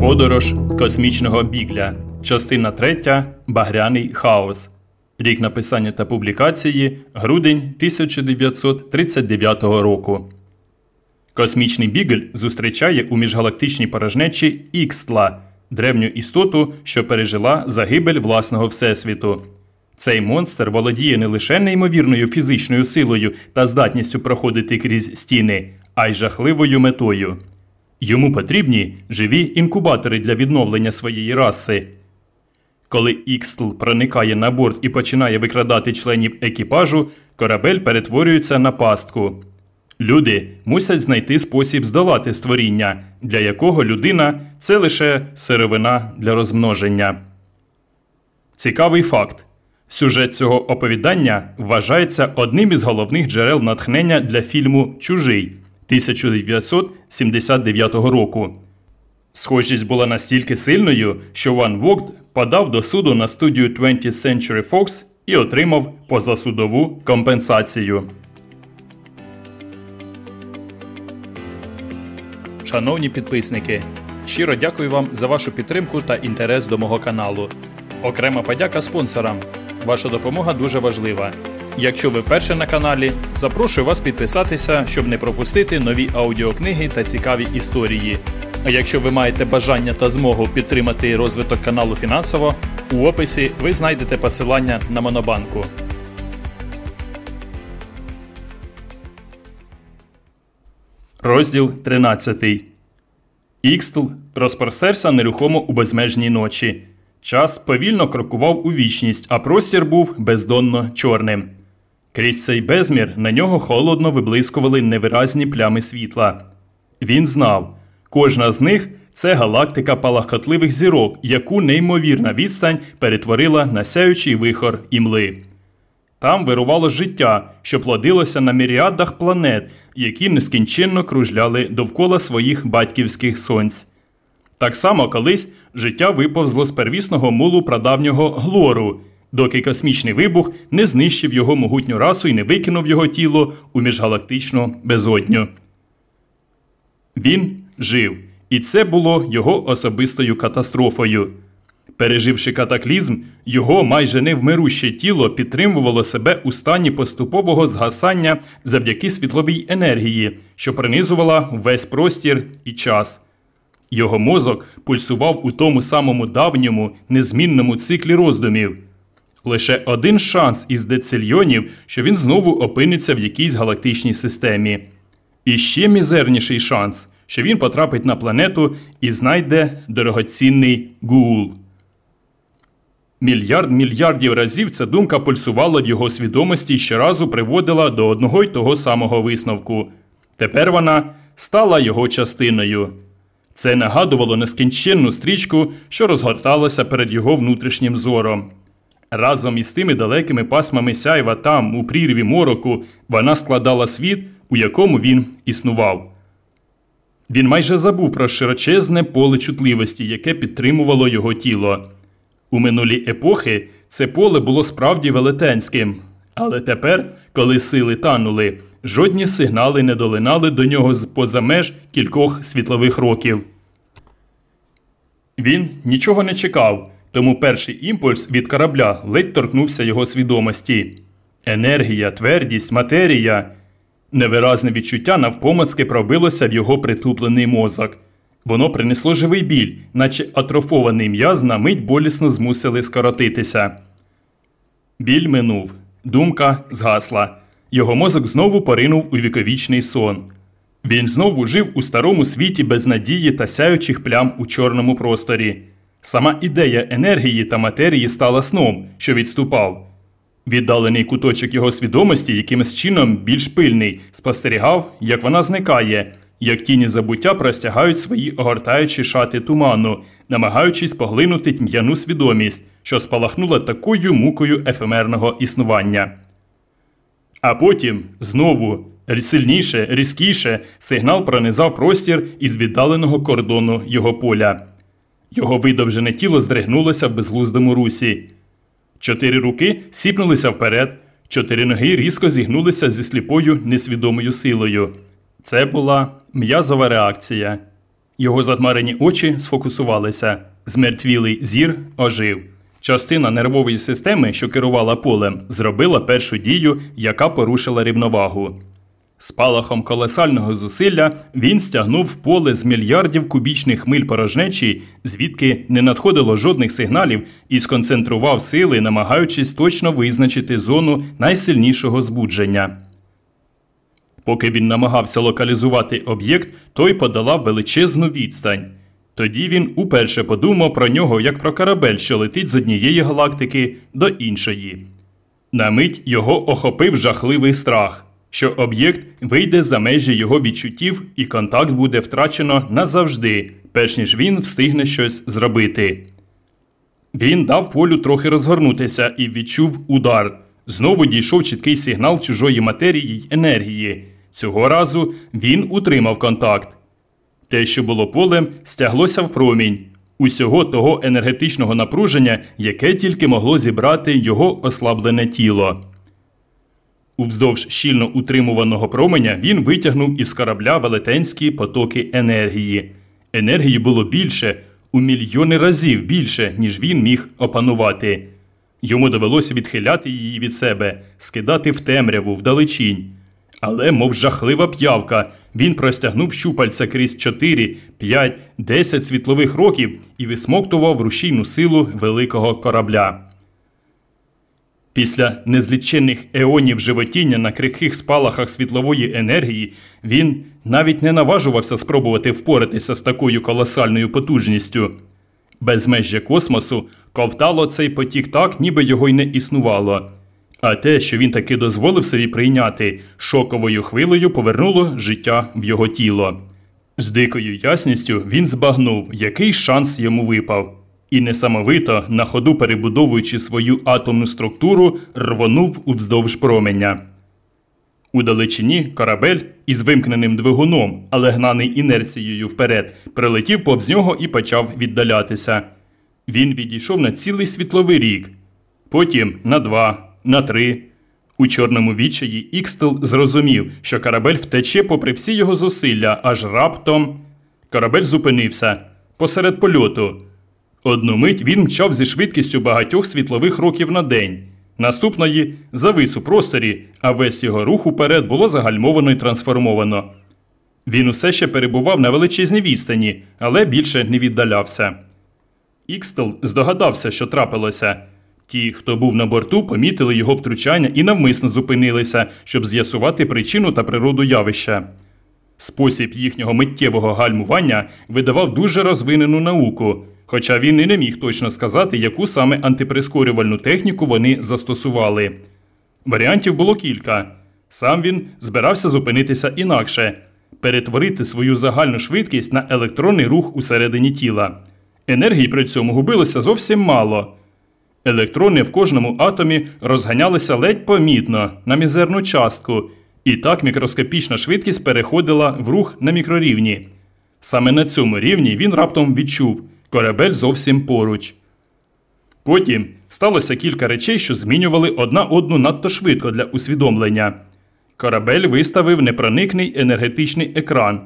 Подорож космічного бігля. Частина 3. Багряний хаос. Рік написання та публікації грудень 1939 року. Космічний бігль зустрічає у міжгалактичній порожнечі Ікстла, древню істоту, що пережила загибель власного всесвіту. Цей монстр володіє не лише неймовірною фізичною силою та здатністю проходити крізь стіни, а й жахливою метою. Йому потрібні живі інкубатори для відновлення своєї раси. Коли Ікстл проникає на борт і починає викрадати членів екіпажу, корабель перетворюється на пастку. Люди мусять знайти спосіб здолати створіння, для якого людина це лише сировина для розмноження. Цікавий факт. Сюжет цього оповідання вважається одним із головних джерел натхнення для фільму Чужий 1979 року. Схожість була настільки сильною, що Ван Вогт подав до суду на студію 20th Century Fox і отримав позасудову компенсацію. Шановні підписники, щиро дякую вам за вашу підтримку та інтерес до мого каналу. Окрема подяка спонсорам. Ваша допомога дуже важлива. Якщо ви вперше на каналі, запрошую вас підписатися, щоб не пропустити нові аудіокниги та цікаві історії. А якщо ви маєте бажання та змогу підтримати розвиток каналу фінансово, у описі ви знайдете посилання на Монобанку. Розділ 13. Ікстл розпростерся нерухомо у безмежній ночі. Час повільно крокував у вічність, а простір був бездонно чорним. Крізь цей безмір на нього холодно виблискували невиразні плями світла. Він знав, кожна з них це галактика палахкотливих зірок, яку неймовірна відстань перетворила на сяючий вихор імли. Там вирувало життя, що плодилося на міріадах планет, які нескінченно кружляли довкола своїх батьківських сонць. Так само колись життя виповзло з первісного мулу прадавнього глору, доки космічний вибух не знищив його могутню расу і не викинув його тіло у міжгалактичну безодню. Він жив, і це було його особистою катастрофою. Переживши катаклізм, його майже невмируще тіло підтримувало себе у стані поступового згасання завдяки світловій енергії, що принизувала весь простір і час. Його мозок пульсував у тому самому давньому, незмінному циклі роздумів. Лише один шанс із децильйонів, що він знову опиниться в якійсь галактичній системі. І ще мізерніший шанс, що він потрапить на планету і знайде дорогоцінний гул. Мільярд мільярдів разів ця думка пульсувала в його свідомості і щоразу приводила до одного й того самого висновку. Тепер вона стала його частиною. Це нагадувало нескінченну стрічку, що розгорталася перед його внутрішнім зором. Разом із тими далекими пасмами сяйва там, у прірві мороку, вона складала світ, у якому він існував. Він майже забув про широчезне поле чутливості, яке підтримувало його тіло. У минулі епохи це поле було справді велетенським, але тепер, коли сили танули, жодні сигнали не долинали до нього з поза меж кількох світлових років. Він нічого не чекав, тому перший імпульс від корабля ледь торкнувся його свідомості. Енергія, твердість, матерія. Невиразне відчуття навпомацки пробилося в його притуплений мозок. Воно принесло живий біль, наче атрофований м'яз на мить болісно змусили скоротитися. Біль минув, думка згасла. Його мозок знову поринув у віковічний сон. Він знову жив у старому світі без надії та сяючих плям у чорному просторі. Сама ідея енергії та матерії стала сном, що відступав. Віддалений куточок його свідомості якимось чином більш пильний, спостерігав, як вона зникає, як тіні забуття простягають свої огортаючі шати туману, намагаючись поглинути тьм'яну свідомість, що спалахнула такою мукою ефемерного існування. А потім знову сильніше, різкіше сигнал пронизав простір із віддаленого кордону його поля. Його видовжене тіло здригнулося в безглуздому русі. Чотири руки сіпнулися вперед, чотири ноги різко зігнулися зі сліпою несвідомою силою. Це була м'язова реакція. Його затмарені очі сфокусувалися, змертвілий зір ожив. Частина нервової системи, що керувала полем, зробила першу дію, яка порушила рівновагу. Спалахом колосального зусилля він стягнув поле з мільярдів кубічних миль порожнечі, звідки не надходило жодних сигналів, і сконцентрував сили, намагаючись точно визначити зону найсильнішого збудження. Поки він намагався локалізувати об'єкт, той подолав величезну відстань. Тоді він уперше подумав про нього як про корабель, що летить з однієї галактики до іншої. На мить його охопив жахливий страх, що об'єкт вийде за межі його відчуттів і контакт буде втрачено назавжди, перш ніж він встигне щось зробити. Він дав полю трохи розгорнутися і відчув удар. Знову дійшов чіткий сигнал чужої матерії й енергії. Цього разу він утримав контакт. Те, що було полем, стяглося в промінь усього того енергетичного напруження, яке тільки могло зібрати його ослаблене тіло. Уздовж щільно утримуваного променя він витягнув із корабля велетенські потоки енергії. Енергії було більше, у мільйони разів більше, ніж він міг опанувати. Йому довелося відхиляти її від себе, скидати в темряву, вдалечінь. Але, мов жахлива п'явка, він простягнув щупальця крізь 4, 5, 10 світлових років і висмоктував рушійну силу великого корабля. Після незліченних еонів животіння на крихких спалахах світлової енергії він навіть не наважувався спробувати впоратися з такою колосальною потужністю. Безмежжя космосу ковтало цей потік так, ніби його й не існувало. А те, що він таки дозволив собі прийняти, шоковою хвилею повернуло життя в його тіло. З дикою ясністю він збагнув, який шанс йому випав, і несамовито, на ходу перебудовуючи свою атомну структуру, рвонув уздовж променя. У далечині корабель із вимкненим двигуном, але гнаний інерцією вперед, прилетів повз нього і почав віддалятися. Він відійшов на цілий світловий рік, потім на два на три. У чорному відчаї Ікстел зрозумів, що корабель втече попри всі його зусилля, аж раптом корабель зупинився посеред польоту. Одну мить він мчав зі швидкістю багатьох світлових років на день. Наступної завис у просторі, а весь його рух уперед було загальмовано і трансформовано. Він усе ще перебував на величезній відстані, але більше не віддалявся. Ікстел здогадався, що трапилося. Ті, хто був на борту, помітили його втручання і навмисно зупинилися, щоб з'ясувати причину та природу явища. Спосіб їхнього миттєвого гальмування видавав дуже розвинену науку, хоча він і не міг точно сказати, яку саме антиприскорювальну техніку вони застосували. Варіантів було кілька. Сам він збирався зупинитися інакше, перетворити свою загальну швидкість на електронний рух усередині тіла. Енергії при цьому губилося зовсім мало. Електрони в кожному атомі розганялися ледь помітно на мізерну частку, і так мікроскопічна швидкість переходила в рух на мікрорівні. Саме на цьому рівні він раптом відчув корабель зовсім поруч. Потім сталося кілька речей, що змінювали одна одну надто швидко для усвідомлення. Корабель виставив непроникний енергетичний екран.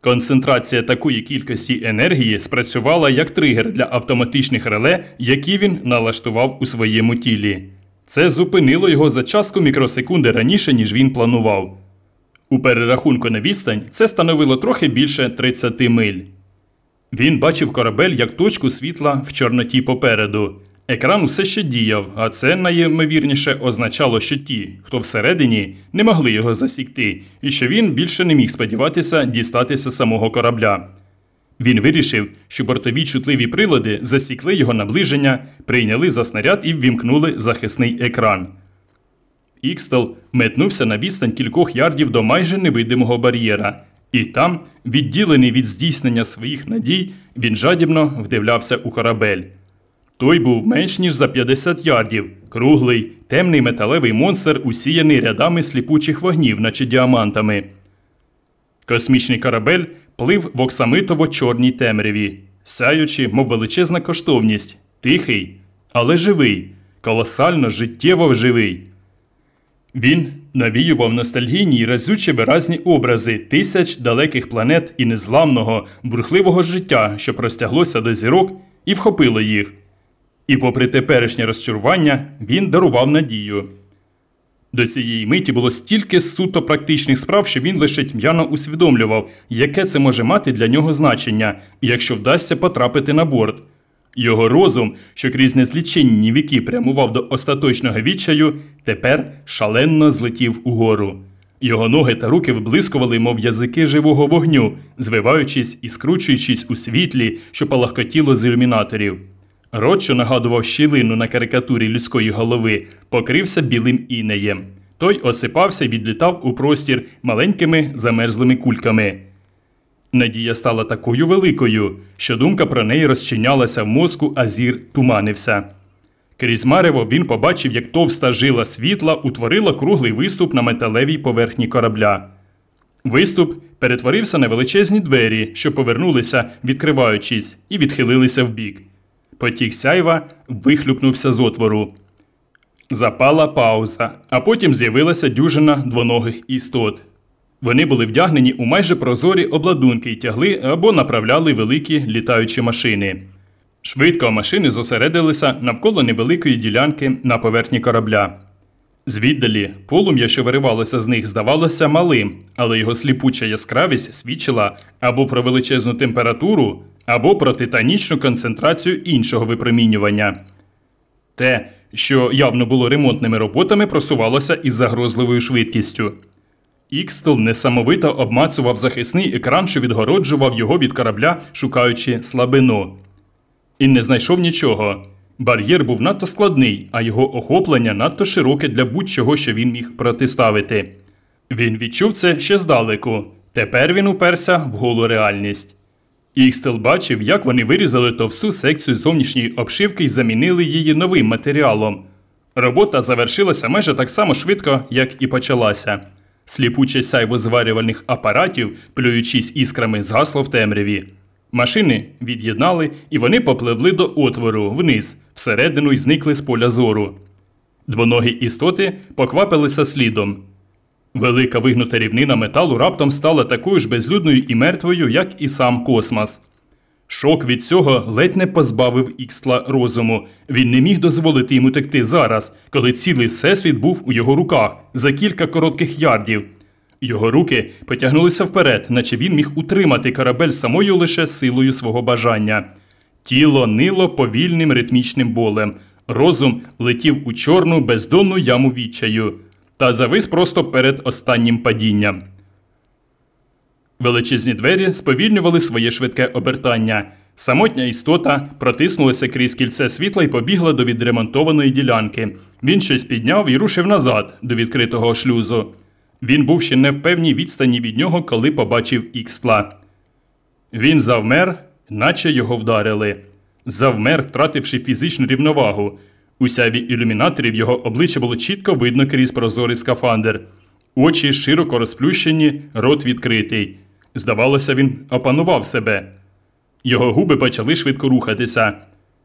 Концентрація такої кількості енергії спрацювала як тригер для автоматичних реле, які він налаштував у своєму тілі. Це зупинило його за частку мікросекунди раніше, ніж він планував. У перерахунку на відстань це становило трохи більше 30 миль. Він бачив корабель як точку світла в Чорноті попереду. Екран усе ще діяв, а це найімовірніше означало, що ті, хто всередині, не могли його засікти, і що він більше не міг сподіватися дістатися самого корабля. Він вирішив, що бортові чутливі прилади засікли його наближення, прийняли за снаряд і ввімкнули захисний екран. Ікстел метнувся на відстань кількох ярдів до майже невидимого бар'єра, і там, відділений від здійснення своїх надій, він жадібно вдивлявся у корабель. Той був менш ніж за 50 ярдів, круглий, темний металевий монстр, усіяний рядами сліпучих вогнів, наче діамантами. Космічний корабель плив в оксамитово чорній темряві. сяючи, мов величезна коштовність, тихий, але живий, колосально життєво живий. Він навіював ностальгійні й разючі виразні образи тисяч далеких планет і незламного, бурхливого життя, що простяглося до зірок і вхопило їх. І, попри теперішнє розчарування, він дарував надію. До цієї миті було стільки суто практичних справ, що він лише тьмяно усвідомлював, яке це може мати для нього значення, якщо вдасться потрапити на борт. Його розум, що крізь незліченні віки прямував до остаточного відчаю, тепер шалено злетів угору. Його ноги та руки виблискували, мов язики живого вогню, звиваючись і скручуючись у світлі, що палахкотіло з ілюмінаторів. Рот, що нагадував щілину на карикатурі людської голови, покрився білим інеєм. Той осипався і відлітав у простір маленькими замерзлими кульками. Надія стала такою великою, що думка про неї розчинялася в мозку, а зір туманився. Крізь марево він побачив, як товста жила світла утворила круглий виступ на металевій поверхні корабля. Виступ перетворився на величезні двері, що повернулися, відкриваючись, і відхилилися вбік. Потік сяйва вихлюпнувся з отвору. Запала пауза, а потім з'явилася дюжина двоногих істот. Вони були вдягнені у майже прозорі обладунки і тягли або направляли великі літаючі машини. Швидко машини зосередилися навколо невеликої ділянки на поверхні корабля. Звіддалі полум'я, що виривалося з них, здавалося малим, але його сліпуча яскравість свідчила або про величезну температуру, або про титанічну концентрацію іншого випромінювання. Те, що явно було ремонтними роботами, просувалося із загрозливою швидкістю. Ікстл несамовито обмацував захисний екран, що відгороджував його від корабля, шукаючи слабину. І не знайшов нічого. Бар'єр був надто складний, а його охоплення надто широке для будь-чого, що він міг протиставити. Він відчув це ще здалеку. Тепер він уперся в голу реальність. Ікстел бачив, як вони вирізали товсту секцію зовнішньої обшивки і замінили її новим матеріалом. Робота завершилася майже так само швидко, як і почалася. Сліпуче сяйво зварювальних апаратів, плюючись іскрами, згасло в темряві. Машини від'єднали, і вони попливли до отвору вниз, всередину й зникли з поля зору. Двоногі істоти поквапилися слідом. Велика вигнута рівнина металу раптом стала такою ж безлюдною і мертвою, як і сам космос. Шок від цього ледь не позбавив ікстла розуму. Він не міг дозволити йому текти зараз, коли цілий всесвіт був у його руках за кілька коротких ярдів. Його руки потягнулися вперед, наче він міг утримати корабель самою лише силою свого бажання. Тіло нило повільним ритмічним болем. Розум летів у чорну бездонну яму відчаю та завис просто перед останнім падінням. Величезні двері сповільнювали своє швидке обертання. Самотня істота протиснулася крізь кільце світла і побігла до відремонтованої ділянки. Він щось підняв і рушив назад до відкритого шлюзу. Він був ще не в певній відстані від нього, коли побачив ікстла. Він завмер, наче його вдарили. Завмер, втративши фізичну рівновагу. У сяві ілюмінаторів його обличчя було чітко видно крізь прозорий скафандр. Очі широко розплющені, рот відкритий. Здавалося, він опанував себе. Його губи почали швидко рухатися.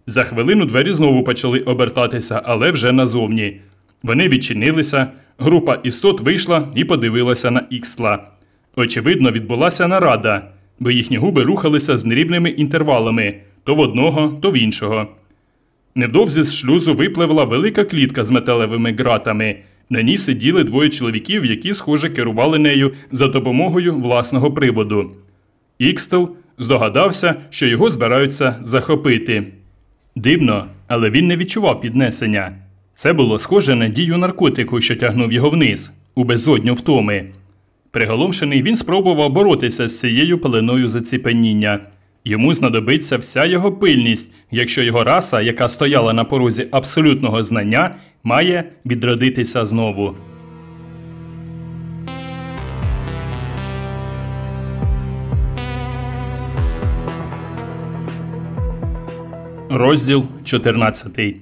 За хвилину двері знову почали обертатися, але вже назовні. Вони відчинилися, група істот вийшла і подивилася на ікстла. Очевидно, відбулася нарада, бо їхні губи рухалися з нерівними інтервалами то в одного, то в іншого. Невдовзі з шлюзу випливла велика клітка з металевими ґратами. На ній сиділи двоє чоловіків, які, схоже, керували нею за допомогою власного приводу. Ікстел здогадався, що його збираються захопити. Дивно, але він не відчував піднесення. Це було схоже на дію наркотику, що тягнув його вниз, у безодню втоми. Приголомшений, він спробував боротися з цією пеленою заціпеніння. Йому знадобиться вся його пильність, якщо його раса, яка стояла на порозі абсолютного знання, має відродитися знову. Розділ 14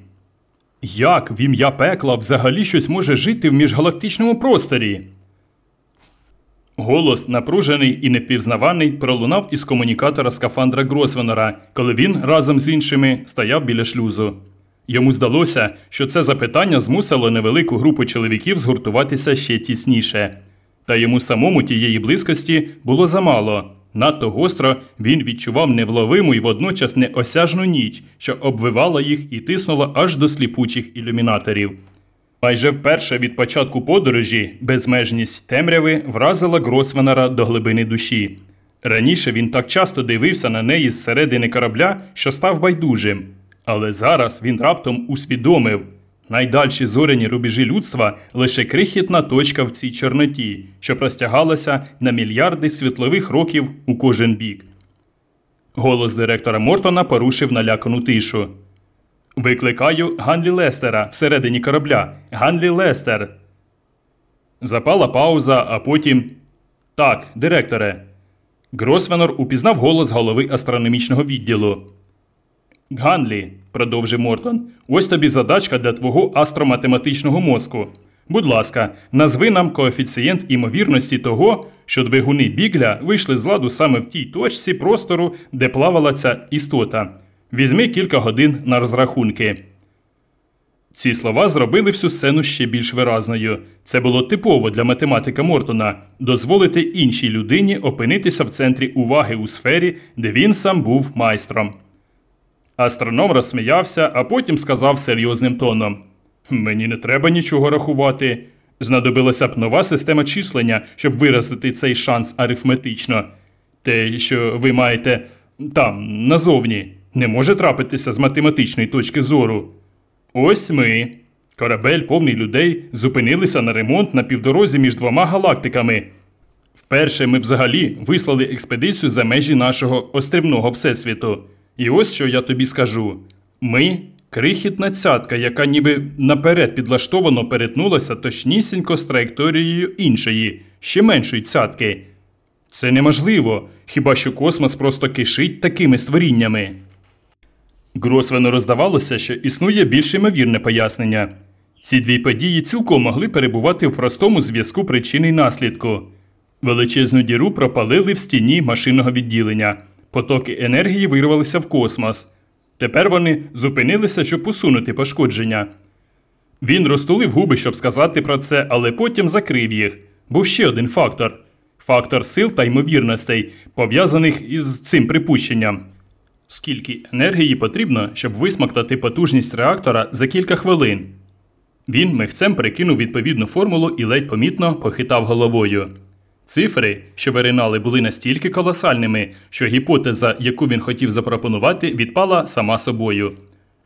Як в ім'я пекла взагалі щось може жити в міжгалактичному просторі? Голос, напружений і невпізнаваний, пролунав із комунікатора скафандра Гросвенера, коли він разом з іншими стояв біля шлюзу. Йому здалося, що це запитання змусило невелику групу чоловіків згуртуватися ще тісніше. Та йому самому тієї близькості було замало. Надто гостро він відчував невловиму і водночас неосяжну ніч, що обвивала їх і тиснула аж до сліпучих ілюмінаторів. Майже вперше від початку подорожі безмежність темряви вразила Гросвенера до глибини душі. Раніше він так часто дивився на неї зсередини корабля, що став байдужим. Але зараз він раптом усвідомив найдальші зоряні рубежі людства лише крихітна точка в цій чорноті, що простягалася на мільярди світлових років у кожен бік. Голос директора Мортона порушив налякану тишу. Викликаю Ганлі Лестера всередині корабля. Ганлі Лестер. Запала пауза, а потім. Так, директоре. Гросвенор упізнав голос голови астрономічного відділу. Ганлі, продовжив Мортон, ось тобі задачка для твого астроматематичного мозку. Будь ласка, назви нам коефіцієнт імовірності того, що двигуни бігля вийшли з ладу саме в тій точці простору, де плавала ця істота. Візьми кілька годин на розрахунки. Ці слова зробили всю сцену ще більш виразною. Це було типово для математика Мортона дозволити іншій людині опинитися в центрі уваги у сфері, де він сам був майстром. Астроном розсміявся, а потім сказав серйозним тоном: Мені не треба нічого рахувати. Знадобилася б нова система числення, щоб виразити цей шанс арифметично. Те, що ви маєте там, назовні, не може трапитися з математичної точки зору. Ось ми. Корабель, повний людей, зупинилися на ремонт на півдорозі між двома галактиками. Вперше ми взагалі вислали експедицію за межі нашого острівного всесвіту. І ось що я тобі скажу: ми крихітна цятка, яка ніби наперед підлаштовано перетнулася точнісінько з траєкторією іншої, ще меншої цятки. Це неможливо, хіба що космос просто кишить такими створіннями. Гросвену роздавалося, що існує більш ймовірне пояснення. Ці дві події цілком могли перебувати в простому зв'язку причини й наслідку. Величезну діру пропалили в стіні машинного відділення. Потоки енергії вирвалися в космос. Тепер вони зупинилися, щоб усунути пошкодження. Він розтулив губи, щоб сказати про це, але потім закрив їх. Був ще один фактор фактор сил та ймовірностей, пов'язаних із цим припущенням. Скільки енергії потрібно, щоб висмоктати потужність реактора за кілька хвилин? Він михцем перекинув відповідну формулу і ледь помітно похитав головою. Цифри, що виринали, були настільки колосальними, що гіпотеза, яку він хотів запропонувати, відпала сама собою.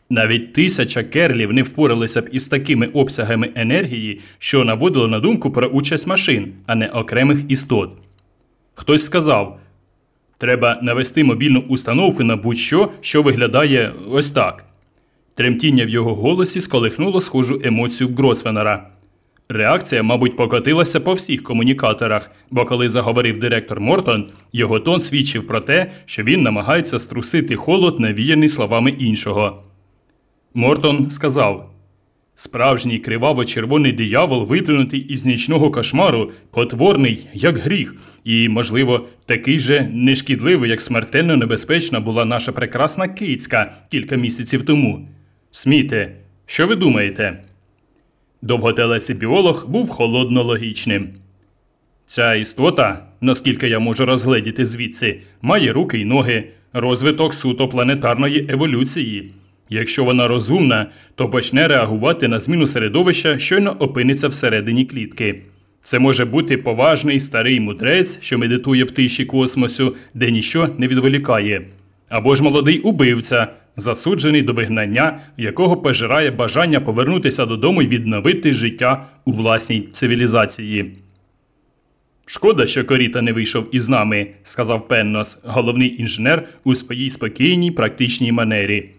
Навіть тисяча керлів не впоралися б із такими обсягами енергії, що наводило на думку про участь машин, а не окремих істот. Хтось сказав треба навести мобільну установку на будь-що, що виглядає ось так. Тремтіння в його голосі сколихнуло схожу емоцію Гросвенера. Реакція, мабуть, покотилася по всіх комунікаторах, бо коли заговорив директор Мортон, його тон свідчив про те, що він намагається струсити холод, навіяний словами іншого. Мортон сказав Справжній криваво-червоний диявол, виплюнутий із нічного кошмару, потворний, як гріх, і, можливо, такий же нешкідливий, як смертельно небезпечна була наша прекрасна кицька кілька місяців тому. Сміте, що ви думаєте? Довготелесий біолог був холодно логічним. Ця істота, наскільки я можу розгледіти звідси, має руки й ноги, розвиток суто планетарної еволюції. Якщо вона розумна, то почне реагувати на зміну середовища, щойно опиниться всередині клітки. Це може бути поважний старий мудрець, що медитує в тиші космосу, де ніщо не відволікає, або ж молодий убивця, засуджений до вигнання, якого пожирає бажання повернутися додому і відновити життя у власній цивілізації. Шкода, що Коріта не вийшов із нами, сказав Пеннос, головний інженер у своїй спокійній практичній манері.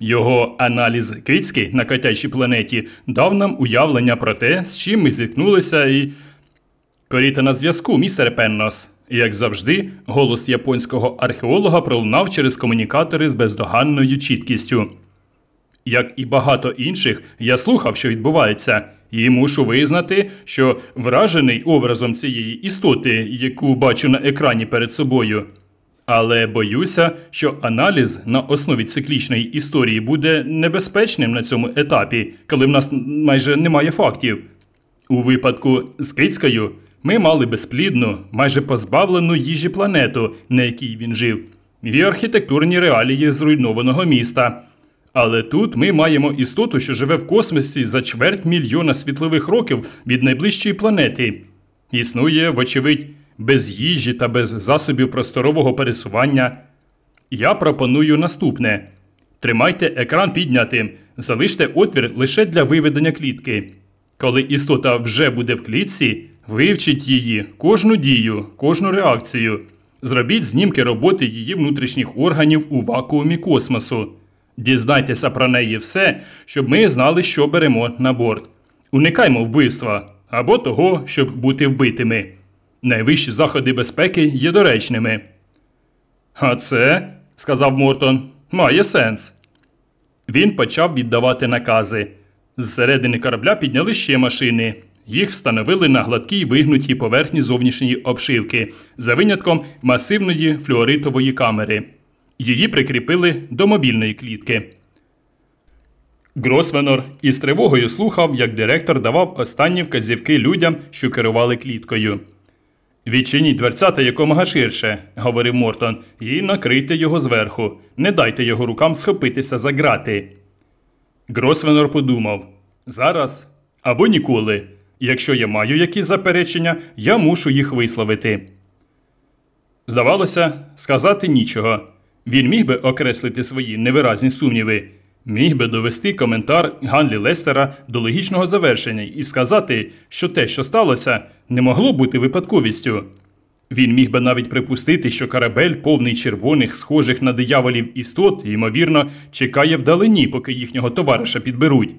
Його аналіз кицьки на котячій планеті дав нам уявлення про те, з чим ми зіткнулися, і. Коріта на зв'язку, містер Пеннос. Як завжди, голос японського археолога пролунав через комунікатори з бездоганною чіткістю. Як і багато інших, я слухав, що відбувається. і мушу визнати, що вражений образом цієї істоти, яку бачу на екрані перед собою. Але боюся, що аналіз на основі циклічної історії буде небезпечним на цьому етапі, коли в нас майже немає фактів. У випадку з Кицькою ми мали безплідну, майже позбавлену їжі планету, на якій він жив, і архітектурні реалії зруйнованого міста. Але тут ми маємо істоту, що живе в космосі за чверть мільйона світлових років від найближчої планети. Існує, вочевидь, без їжі та без засобів просторового пересування. Я пропоную наступне: тримайте екран піднятим, залиште отвір лише для виведення клітки. Коли істота вже буде в клітці, вивчіть її, кожну дію, кожну реакцію. Зробіть знімки роботи її внутрішніх органів у вакуумі космосу. Дізнайтеся про неї все, щоб ми знали, що беремо на борт. Уникаймо вбивства або того, щоб бути вбитими. Найвищі заходи безпеки є доречними. А це, сказав Мортон, має сенс. Він почав віддавати накази. Зсередини корабля підняли ще машини. Їх встановили на гладкій вигнутій поверхні зовнішньої обшивки за винятком масивної флюоритової камери. Її прикріпили до мобільної клітки. Гросвенор із тривогою слухав, як директор давав останні вказівки людям, що керували кліткою. Відчиніть дверцята якомога ширше, говорив Мортон, і накрийте його зверху. Не дайте його рукам схопитися за грати. Гросвенор подумав зараз або ніколи. Якщо я маю якісь заперечення, я мушу їх висловити. Здавалося, сказати нічого. Він міг би окреслити свої невиразні сумніви, міг би довести коментар Ганлі Лестера до логічного завершення і сказати, що те, що сталося, не могло бути випадковістю. Він міг би навіть припустити, що корабель, повний червоних, схожих на дияволів істот, ймовірно, чекає вдалині, поки їхнього товариша підберуть.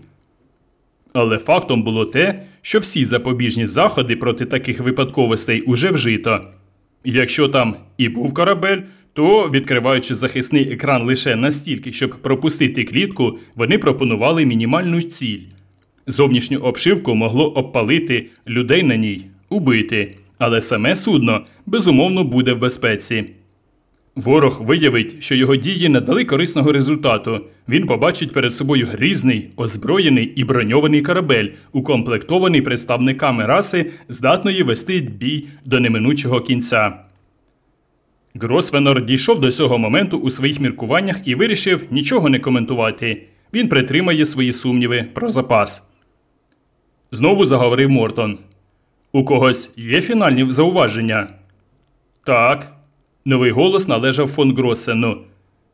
Але фактом було те, що всі запобіжні заходи проти таких випадковостей уже вжито. Якщо там і був корабель, то, відкриваючи захисний екран лише настільки, щоб пропустити клітку, вони пропонували мінімальну ціль. Зовнішню обшивку могло обпалити людей на ній, убити, але саме судно безумовно буде в безпеці. Ворог виявить, що його дії не дали корисного результату. Він побачить перед собою грізний, озброєний і броньований корабель, укомплектований представниками раси, здатної вести бій до неминучого кінця. Гросвенор дійшов до цього моменту у своїх міркуваннях і вирішив нічого не коментувати. Він притримає свої сумніви про запас. Знову заговорив Мортон. У когось є фінальні зауваження? Так. Новий голос належав фон Гроссену.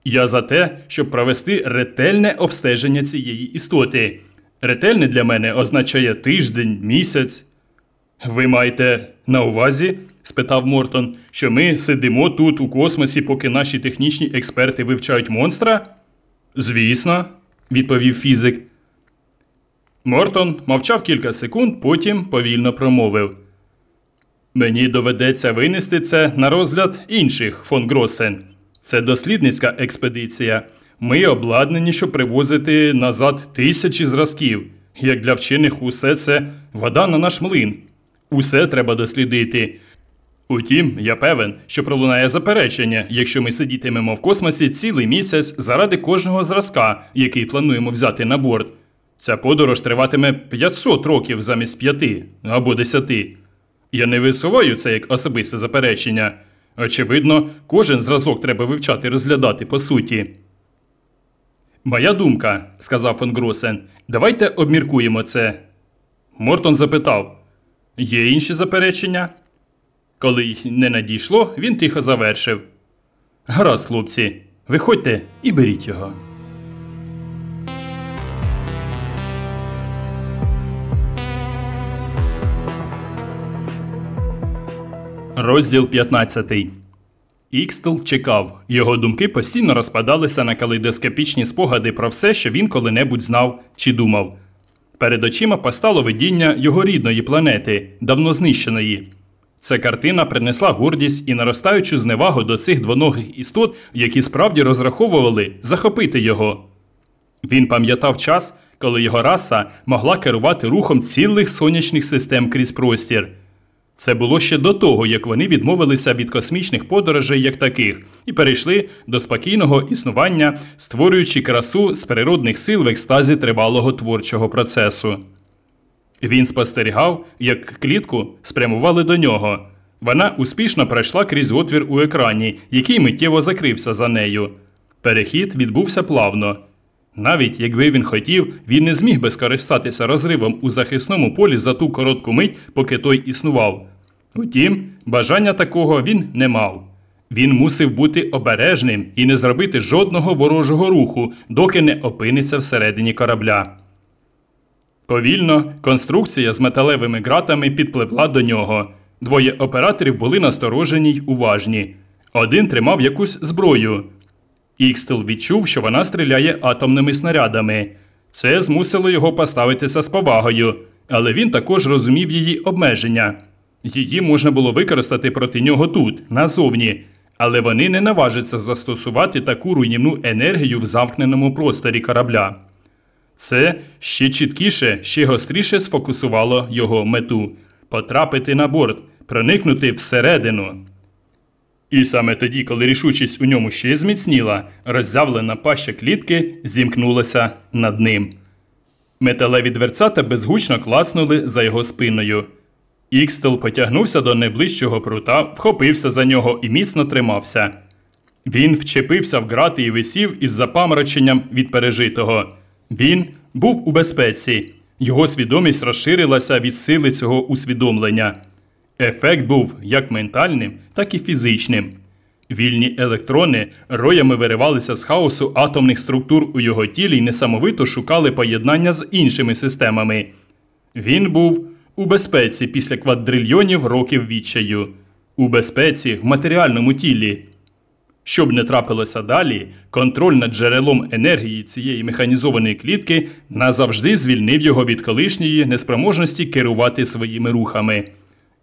Я за те, щоб провести ретельне обстеження цієї істоти. Ретельне для мене означає тиждень, місяць. Ви маєте на увазі, спитав Мортон, що ми сидимо тут у космосі, поки наші технічні експерти вивчають монстра? Звісно, відповів фізик. Мортон мовчав кілька секунд, потім повільно промовив. Мені доведеться винести це на розгляд інших фон Гроссен. Це дослідницька експедиція. Ми обладнані, щоб привозити назад тисячі зразків. Як для вчених, усе це вода на наш млин. Усе треба дослідити. Утім, я певен, що пролунає заперечення, якщо ми сидітимемо в космосі цілий місяць заради кожного зразка, який плануємо взяти на борт. Ця подорож триватиме 500 років замість 5 або 10. Я не висуваю це як особисте заперечення. Очевидно, кожен зразок треба вивчати розглядати по суті. Моя думка, сказав фон Гросен, давайте обміркуємо це. Мортон запитав: Є інші заперечення? Коли їх не надійшло, він тихо завершив. Гаразд, хлопці, виходьте і беріть його. Розділ 15 Ікстл чекав. Його думки постійно розпадалися на калейдоскопічні спогади про все, що він коли-небудь знав чи думав. Перед очима постало видіння його рідної планети, давно знищеної. Ця картина принесла гордість і наростаючу зневагу до цих двоногих істот, які справді розраховували захопити його. Він пам'ятав час, коли його раса могла керувати рухом цілих сонячних систем крізь простір. Це було ще до того, як вони відмовилися від космічних подорожей як таких і перейшли до спокійного існування, створюючи красу з природних сил в екстазі тривалого творчого процесу. Він спостерігав, як клітку спрямували до нього. Вона успішно пройшла крізь отвір у екрані, який миттєво закрився за нею. Перехід відбувся плавно. Навіть якби він хотів, він не зміг би скористатися розривом у захисному полі за ту коротку мить, поки той існував. Утім, бажання такого він не мав. Він мусив бути обережним і не зробити жодного ворожого руху, доки не опиниться всередині корабля. Повільно конструкція з металевими ґратами підпливла до нього. Двоє операторів були насторожені й уважні. Один тримав якусь зброю. Ікстел відчув, що вона стріляє атомними снарядами. Це змусило його поставитися з повагою, але він також розумів її обмеження. Її можна було використати проти нього тут, назовні, але вони не наважаться застосувати таку руйнівну енергію в замкненому просторі корабля. Це ще чіткіше, ще гостріше сфокусувало його мету потрапити на борт, проникнути всередину. І саме тоді, коли рішучість у ньому ще зміцніла, роззявлена паща клітки зімкнулася над ним. Металеві дверцята безгучно клацнули за його спиною. Ікстел потягнувся до найближчого прута, вхопився за нього і міцно тримався. Він вчепився в грати і висів із запамороченням від пережитого. Він був у безпеці, його свідомість розширилася від сили цього усвідомлення. Ефект був як ментальним, так і фізичним. Вільні електрони роями виривалися з хаосу атомних структур у його тілі і несамовито шукали поєднання з іншими системами. Він був у безпеці після квадрильйонів років відчаю, у безпеці в матеріальному тілі. Щоб не трапилося далі, контроль над джерелом енергії цієї механізованої клітки назавжди звільнив його від колишньої неспроможності керувати своїми рухами.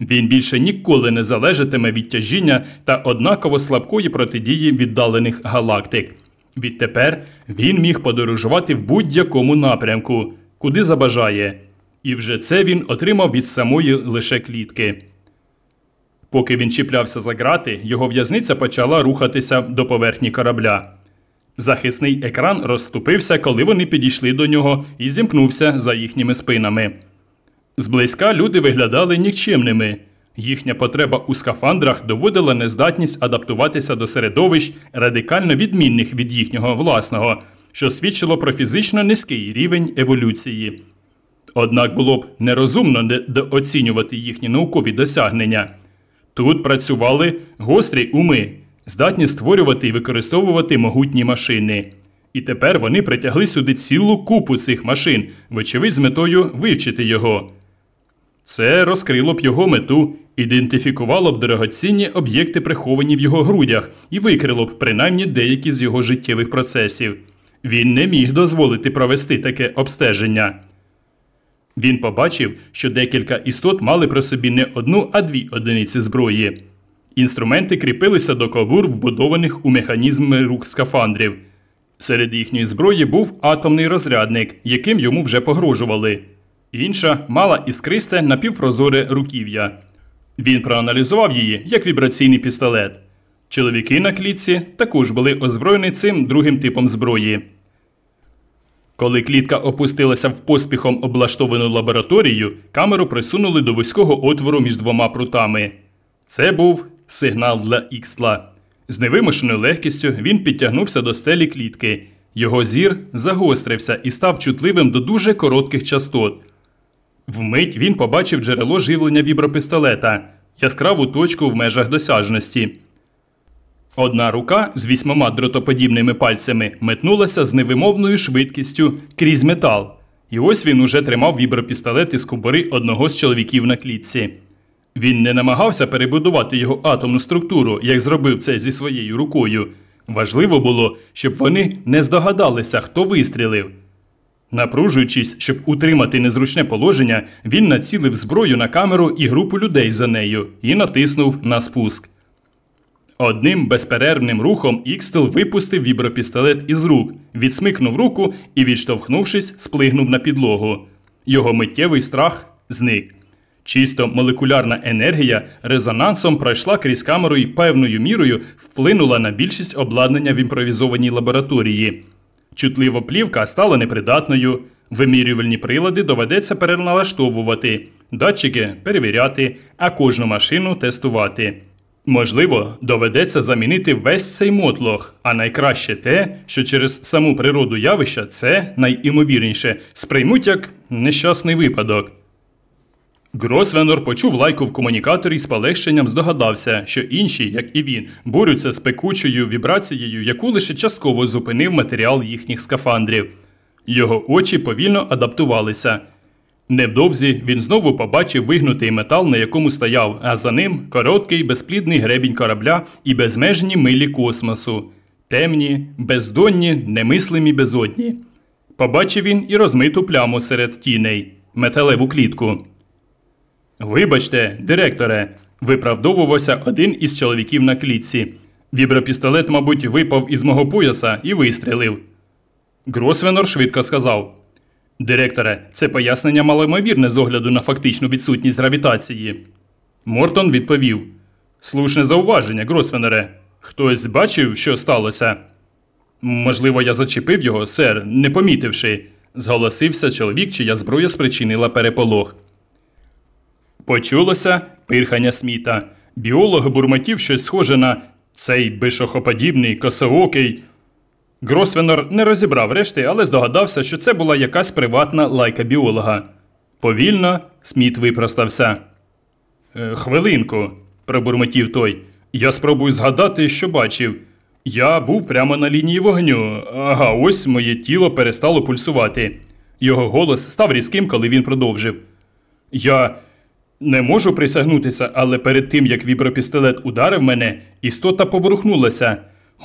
Він більше ніколи не залежатиме від тяжіння та однаково слабкої протидії віддалених галактик. Відтепер він міг подорожувати в будь-якому напрямку, куди забажає, і вже це він отримав від самої лише клітки. Поки він чіплявся за грати, його в'язниця почала рухатися до поверхні корабля. Захисний екран розступився, коли вони підійшли до нього і зімкнувся за їхніми спинами. Зблизька люди виглядали нікчемними. Їхня потреба у скафандрах доводила нездатність адаптуватися до середовищ радикально відмінних від їхнього власного, що свідчило про фізично низький рівень еволюції. Однак було б нерозумно недооцінювати їхні наукові досягнення. Тут працювали гострі уми, здатні створювати і використовувати могутні машини. І тепер вони притягли сюди цілу купу цих машин, вочевидь, з метою вивчити його. Це розкрило б його мету, ідентифікувало б дорогоцінні об'єкти, приховані в його грудях, і викрило б принаймні деякі з його життєвих процесів. Він не міг дозволити провести таке обстеження. Він побачив, що декілька істот мали при собі не одну, а дві одиниці зброї. Інструменти кріпилися до кобур, вбудованих у механізми рук скафандрів. Серед їхньої зброї був атомний розрядник, яким йому вже погрожували. Інша мала іскристе напівпрозоре руків'я. Він проаналізував її як вібраційний пістолет. Чоловіки на клітці також були озброєні цим другим типом зброї. Коли клітка опустилася в поспіхом облаштовану лабораторію, камеру присунули до вузького отвору між двома прутами. Це був сигнал для іксла. З невимушеною легкістю він підтягнувся до стелі клітки. Його зір загострився і став чутливим до дуже коротких частот. Вмить він побачив джерело живлення вібропістолета, яскраву точку в межах досяжності. Одна рука з вісьмома дротоподібними пальцями метнулася з невимовною швидкістю крізь метал, і ось він уже тримав вібропістолет із кубори одного з чоловіків на клітці. Він не намагався перебудувати його атомну структуру, як зробив це зі своєю рукою. Важливо було, щоб вони не здогадалися, хто вистрілив. Напружуючись, щоб утримати незручне положення, він націлив зброю на камеру і групу людей за нею і натиснув на спуск. Одним безперервним рухом Ікстел випустив вібропістолет із рук, відсмикнув руку і, відштовхнувшись, сплигнув на підлогу. Його миттєвий страх зник. Чисто молекулярна енергія резонансом пройшла крізь камеру і певною мірою вплинула на більшість обладнання в імпровізованій лабораторії. Чутлива плівка стала непридатною, вимірювальні прилади доведеться переналаштовувати, датчики перевіряти, а кожну машину тестувати. Можливо, доведеться замінити весь цей мотлох, а найкраще те, що через саму природу явища це найімовірніше сприймуть як нещасний випадок. Гросвенор почув лайку в комунікаторі з полегшенням здогадався, що інші, як і він, борються з пекучою вібрацією, яку лише частково зупинив матеріал їхніх скафандрів. Його очі повільно адаптувалися. Невдовзі він знову побачив вигнутий метал, на якому стояв, а за ним короткий безплідний гребінь корабля і безмежні милі космосу, темні, бездонні, немислимі безодні. Побачив він і розмиту пляму серед тіней, металеву клітку. Вибачте, директоре, виправдовувався один із чоловіків на клітці. Вібропістолет, мабуть, випав із мого пояса і вистрілив. Гросвенор швидко сказав: Директоре, це пояснення малоймовірне з огляду на фактичну відсутність гравітації. Мортон відповів: Слушне зауваження, Гросвенере. Хтось бачив, що сталося? Можливо, я зачепив його, сер, не помітивши, зголосився чоловік, чия зброя спричинила переполох. Почулося пирхання сміта. Біолог бурмотів щось схоже на цей бишохоподібний, косоокий. Гросвенор не розібрав решти, але здогадався, що це була якась приватна лайка біолога. Повільно Сміт випростався. «Е, хвилинку, пробурмотів той. Я спробую згадати, що бачив. Я був прямо на лінії вогню. Ага, ось моє тіло перестало пульсувати. Його голос став різким, коли він продовжив. Я не можу присягнутися, але перед тим, як вібропістолет ударив мене, істота поворухнулася.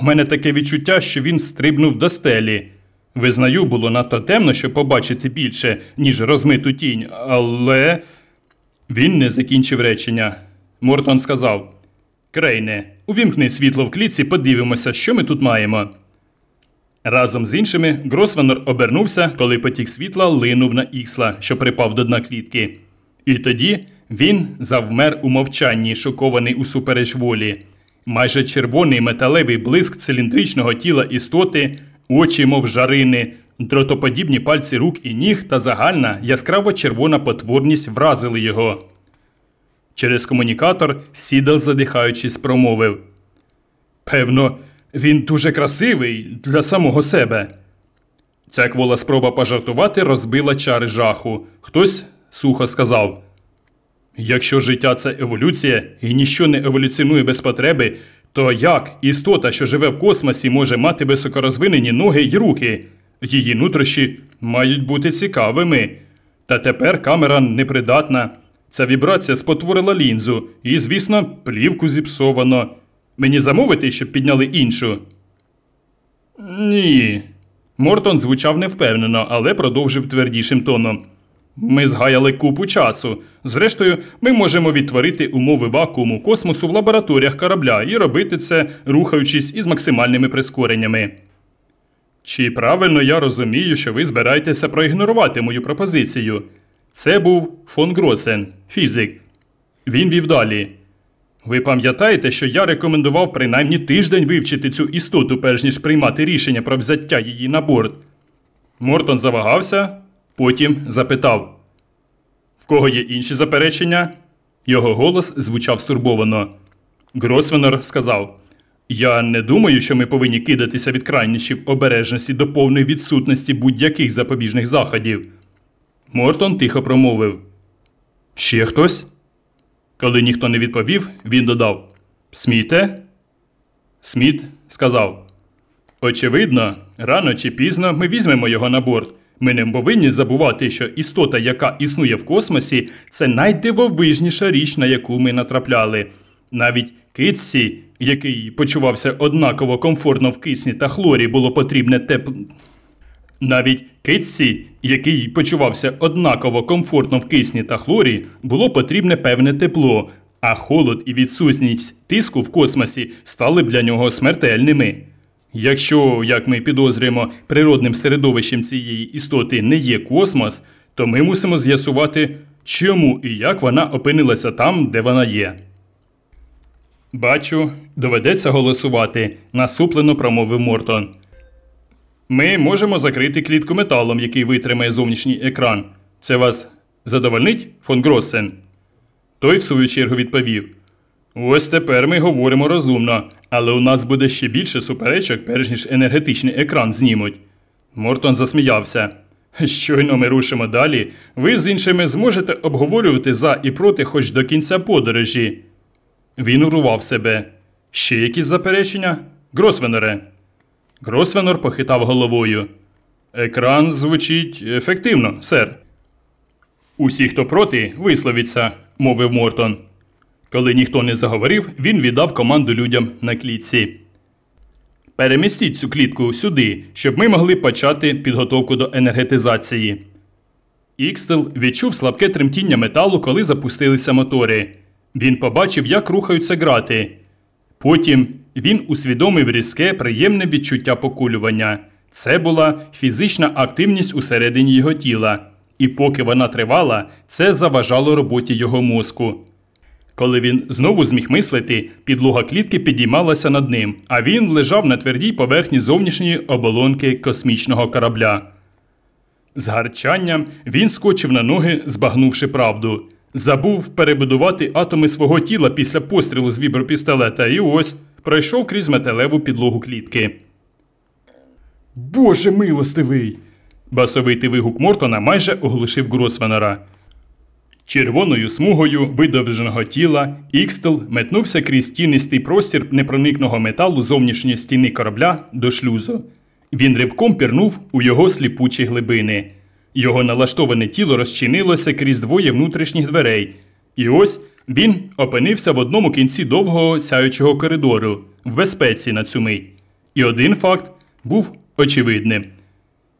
У мене таке відчуття, що він стрибнув до стелі. Визнаю, було надто темно, щоб побачити більше, ніж розмиту тінь, але. Він не закінчив речення. Мортон сказав: Крейне, увімкни світло в клітці, подивимося, що ми тут маємо. Разом з іншими Гросвенор обернувся, коли потік світла линув на іксла, що припав до дна клітки. І тоді він завмер у мовчанні, шокований усупереч волі. Майже червоний металевий блиск циліндричного тіла істоти, очі, мов жарини, дротоподібні пальці рук і ніг та загальна яскраво червона потворність вразили його. Через комунікатор сідал, задихаючись, промовив Певно, він дуже красивий для самого себе. Ця квола спроба пожартувати розбила чари жаху. Хтось сухо сказав Якщо життя це еволюція і ніщо не еволюціонує без потреби, то як істота, що живе в космосі, може мати високорозвинені ноги й руки? Її нутрощі мають бути цікавими. Та тепер камера непридатна. Ця вібрація спотворила лінзу, і, звісно, плівку зіпсовано. Мені замовити, щоб підняли іншу? Ні. Мортон звучав невпевнено, але продовжив твердішим тоном. Ми згаяли купу часу. Зрештою, ми можемо відтворити умови вакууму космосу в лабораторіях корабля і робити це, рухаючись із максимальними прискореннями. Чи правильно я розумію, що ви збираєтеся проігнорувати мою пропозицію? Це був фон Гросен, фізик. Він вів далі. Ви пам'ятаєте, що я рекомендував принаймні тиждень вивчити цю істоту, перш ніж приймати рішення про взяття її на борт? Мортон завагався, потім запитав: В кого є інші заперечення? Його голос звучав стурбовано. Гросвенор сказав: Я не думаю, що ми повинні кидатися від крайнішів обережності до повної відсутності будь-яких запобіжних заходів. Мортон тихо промовив: Ще хтось? Коли ніхто не відповів, він додав: Сміте? Сміт сказав: Очевидно, рано чи пізно ми візьмемо його на борт. Ми не повинні забувати, що істота, яка існує в космосі, це найдивовижніша річ, на яку ми натрапляли. Навіть китсі, який почувався однаково комфортно в кисні та хлорі, було потрібне тепло. Навіть Китсі, який почувався однаково комфортно в кисні та хлорі, було потрібне певне тепло, а холод і відсутність тиску в космосі стали для нього смертельними. Якщо, як ми підозрюємо, природним середовищем цієї істоти не є космос, то ми мусимо з'ясувати, чому і як вона опинилася там, де вона є. Бачу, доведеться голосувати, насуплено промовив Мортон. Ми можемо закрити клітку металом, який витримає зовнішній екран. Це вас задовольнить, фон Гроссен? Той, в свою чергу, відповів: Ось тепер ми говоримо розумно, але у нас буде ще більше суперечок, перш ніж енергетичний екран знімуть. Мортон засміявся. Щойно ми рушимо далі. Ви з іншими зможете обговорювати за і проти хоч до кінця подорожі. Він урував себе. Ще якісь заперечення? Гросвенере. Гросвенор похитав головою. Екран звучить ефективно, сер. Усі, хто проти, висловіться, мовив Мортон. Коли ніхто не заговорив, він віддав команду людям на клітці. Перемістіть цю клітку сюди, щоб ми могли почати підготовку до енергетизації. Ікстел відчув слабке тремтіння металу, коли запустилися мотори. Він побачив, як рухаються грати. Потім він усвідомив різке, приємне відчуття покулювання. Це була фізична активність усередині його тіла, і поки вона тривала, це заважало роботі його мозку. Коли він знову зміг мислити, підлога клітки підіймалася над ним, а він лежав на твердій поверхні зовнішньої оболонки космічного корабля. З гарчанням він скочив на ноги, збагнувши правду. Забув перебудувати атоми свого тіла після пострілу з вібропістолета і ось пройшов крізь металеву підлогу клітки. Боже милостивий! Басовитий вигук Мортона майже оглушив Гросвенера. Червоною смугою видовженого тіла Ікстел метнувся крізь тінистий простір непроникного металу зовнішньої стіни корабля до шлюзу. Він рибком пірнув у його сліпучі глибини. Його налаштоване тіло розчинилося крізь двоє внутрішніх дверей. І ось він опинився в одному кінці довгого сяючого коридору, в безпеці на цю мить. І один факт був очевидним.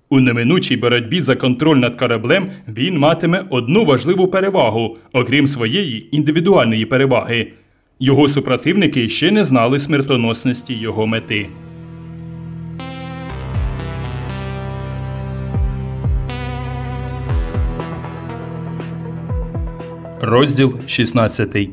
У неминучій боротьбі за контроль над кораблем він матиме одну важливу перевагу, окрім своєї індивідуальної переваги. Його супротивники ще не знали смертоносності його мети. Розділ 16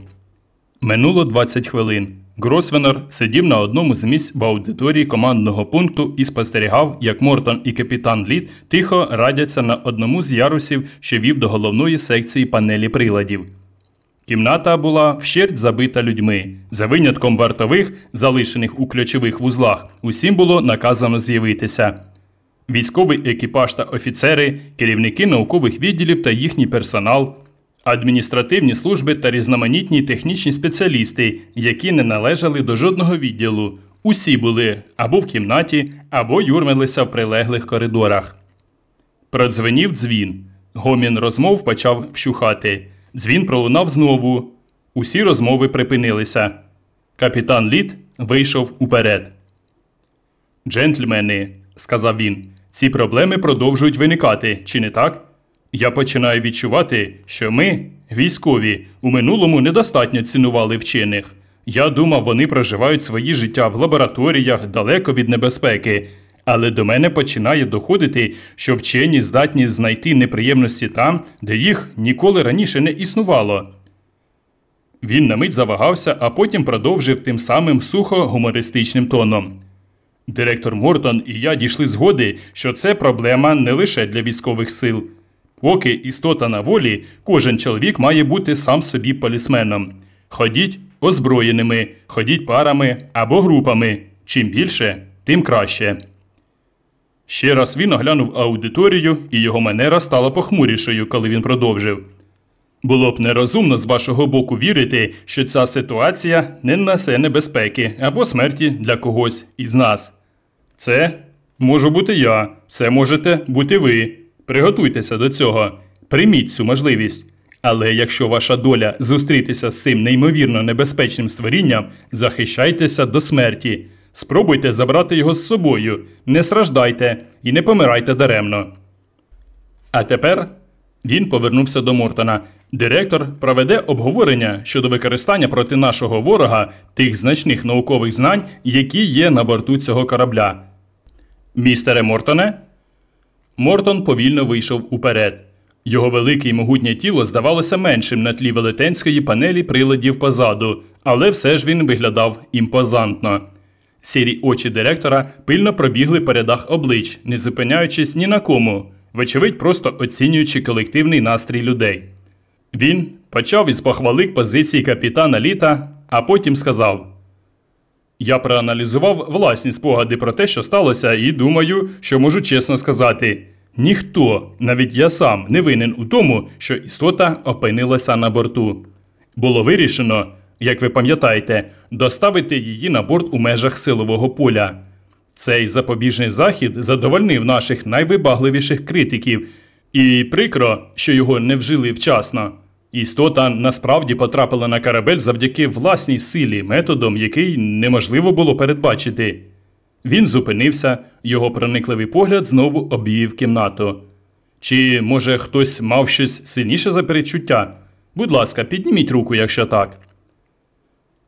Минуло 20 хвилин. Гросвенор сидів на одному з місць в аудиторії командного пункту і спостерігав, як Мортон і капітан Літ тихо радяться на одному з ярусів, що вів до головної секції панелі приладів. Кімната була вщерть забита людьми. За винятком вартових, залишених у ключових вузлах, усім було наказано з'явитися. Військовий екіпаж та офіцери, керівники наукових відділів та їхній персонал, адміністративні служби та різноманітні технічні спеціалісти, які не належали до жодного відділу. Усі були або в кімнаті, або юрмилися в прилеглих коридорах. Продзвенів дзвін. Гомін розмов почав вщухати. Дзвін пролунав знову. Усі розмови припинилися. Капітан Літ вийшов уперед. Джентльмени, сказав він, ці проблеми продовжують виникати, чи не так? Я починаю відчувати, що ми, військові, у минулому недостатньо цінували вчених. Я думав, вони проживають свої життя в лабораторіях далеко від небезпеки, але до мене починає доходити, що вчені здатні знайти неприємності там, де їх ніколи раніше не існувало. Він на мить завагався, а потім продовжив тим самим сухо гумористичним тоном. Директор Мортон і я дійшли згоди, що це проблема не лише для військових сил. Поки істота на волі, кожен чоловік має бути сам собі полісменом. Ходіть озброєними, ходіть парами або групами. Чим більше, тим краще. Ще раз він оглянув аудиторію, і його манера стала похмурішою, коли він продовжив. Було б нерозумно з вашого боку вірити, що ця ситуація не несе небезпеки або смерті для когось із нас. Це можу бути я, це можете бути ви. Приготуйтеся до цього, прийміть цю можливість. Але якщо ваша доля зустрітися з цим неймовірно небезпечним створінням, захищайтеся до смерті. Спробуйте забрати його з собою, не страждайте і не помирайте даремно. А тепер він повернувся до Мортона. Директор проведе обговорення щодо використання проти нашого ворога тих значних наукових знань, які є на борту цього корабля. Містере Мортоне? Мортон повільно вийшов уперед. Його велике й могутнє тіло здавалося меншим на тлі велетенської панелі приладів позаду, але все ж він виглядав імпозантно. Сірі очі директора пильно пробігли по рядах облич, не зупиняючись ні на кому, вочевидь, просто оцінюючи колективний настрій людей. Він почав із похвалик позиції капітана літа, а потім сказав: Я проаналізував власні спогади про те, що сталося, і думаю, що можу чесно сказати: ніхто, навіть я сам, не винен у тому, що істота опинилася на борту. Було вирішено, як ви пам'ятаєте, доставити її на борт у межах силового поля. Цей запобіжний захід задовольнив наших найвибагливіших критиків, і прикро, що його не вжили вчасно. Істота насправді потрапила на корабель завдяки власній силі, методом, який неможливо було передбачити. Він зупинився, його проникливий погляд знову обвів кімнату. Чи, може, хтось мав щось сильніше за передчуття? Будь ласка, підніміть руку, якщо так.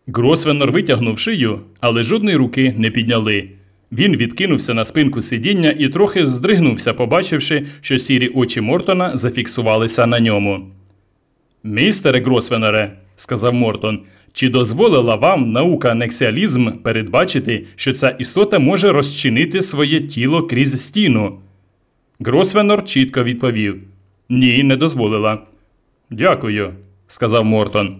Гросвеннор витягнув шию, але жодної руки не підняли. Він відкинувся на спинку сидіння і трохи здригнувся, побачивши, що сірі очі Мортона зафіксувалися на ньому. Містере Гросвенере, сказав Мортон, чи дозволила вам наука нексіалізм передбачити, що ця істота може розчинити своє тіло крізь стіну? Гросвенор чітко відповів: Ні, не дозволила. Дякую, сказав Мортон.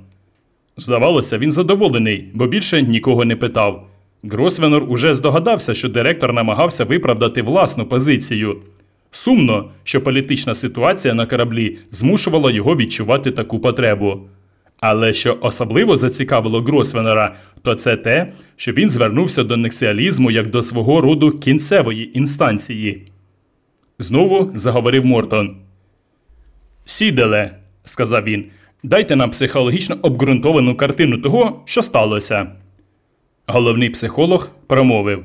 Здавалося, він задоволений, бо більше нікого не питав. Гросвенор уже здогадався, що директор намагався виправдати власну позицію. Сумно, що політична ситуація на кораблі змушувала його відчувати таку потребу. Але що особливо зацікавило Гросвенера, то це те, що він звернувся до нексіалізму як до свого роду кінцевої інстанції. Знову заговорив Мортон. Сіделе, сказав він, дайте нам психологічно обґрунтовану картину того, що сталося. Головний психолог промовив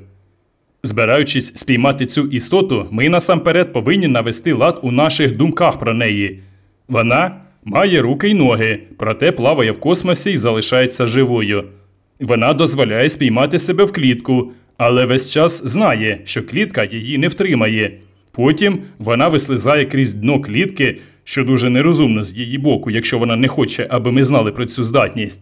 Збираючись спіймати цю істоту, ми насамперед повинні навести лад у наших думках про неї. Вона має руки й ноги, проте плаває в космосі і залишається живою. Вона дозволяє спіймати себе в клітку, але весь час знає, що клітка її не втримає. Потім вона вислизає крізь дно клітки, що дуже нерозумно з її боку, якщо вона не хоче, аби ми знали про цю здатність.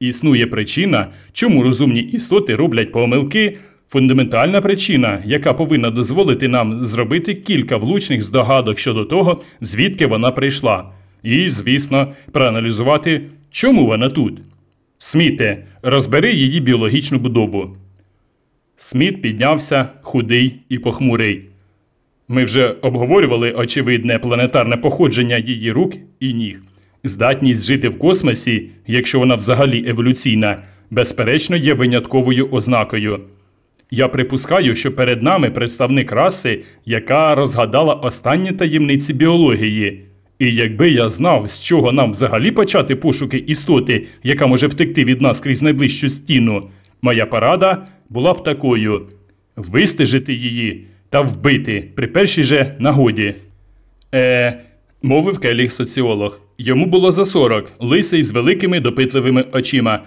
Існує причина, чому розумні істоти роблять помилки. Фундаментальна причина, яка повинна дозволити нам зробити кілька влучних здогадок щодо того, звідки вона прийшла, і, звісно, проаналізувати, чому вона тут. Сміте, розбери її біологічну будову. Сміт піднявся худий і похмурий. Ми вже обговорювали очевидне планетарне походження її рук і ніг. Здатність жити в космосі, якщо вона взагалі еволюційна, безперечно є винятковою ознакою. Я припускаю, що перед нами представник раси, яка розгадала останні таємниці біології. І якби я знав, з чого нам взагалі почати пошуки істоти, яка може втекти від нас крізь найближчу стіну, моя порада була б такою: вистежити її та вбити при першій же нагоді. Е, мовив келіх соціолог. Йому було за сорок, лисий з великими допитливими очима.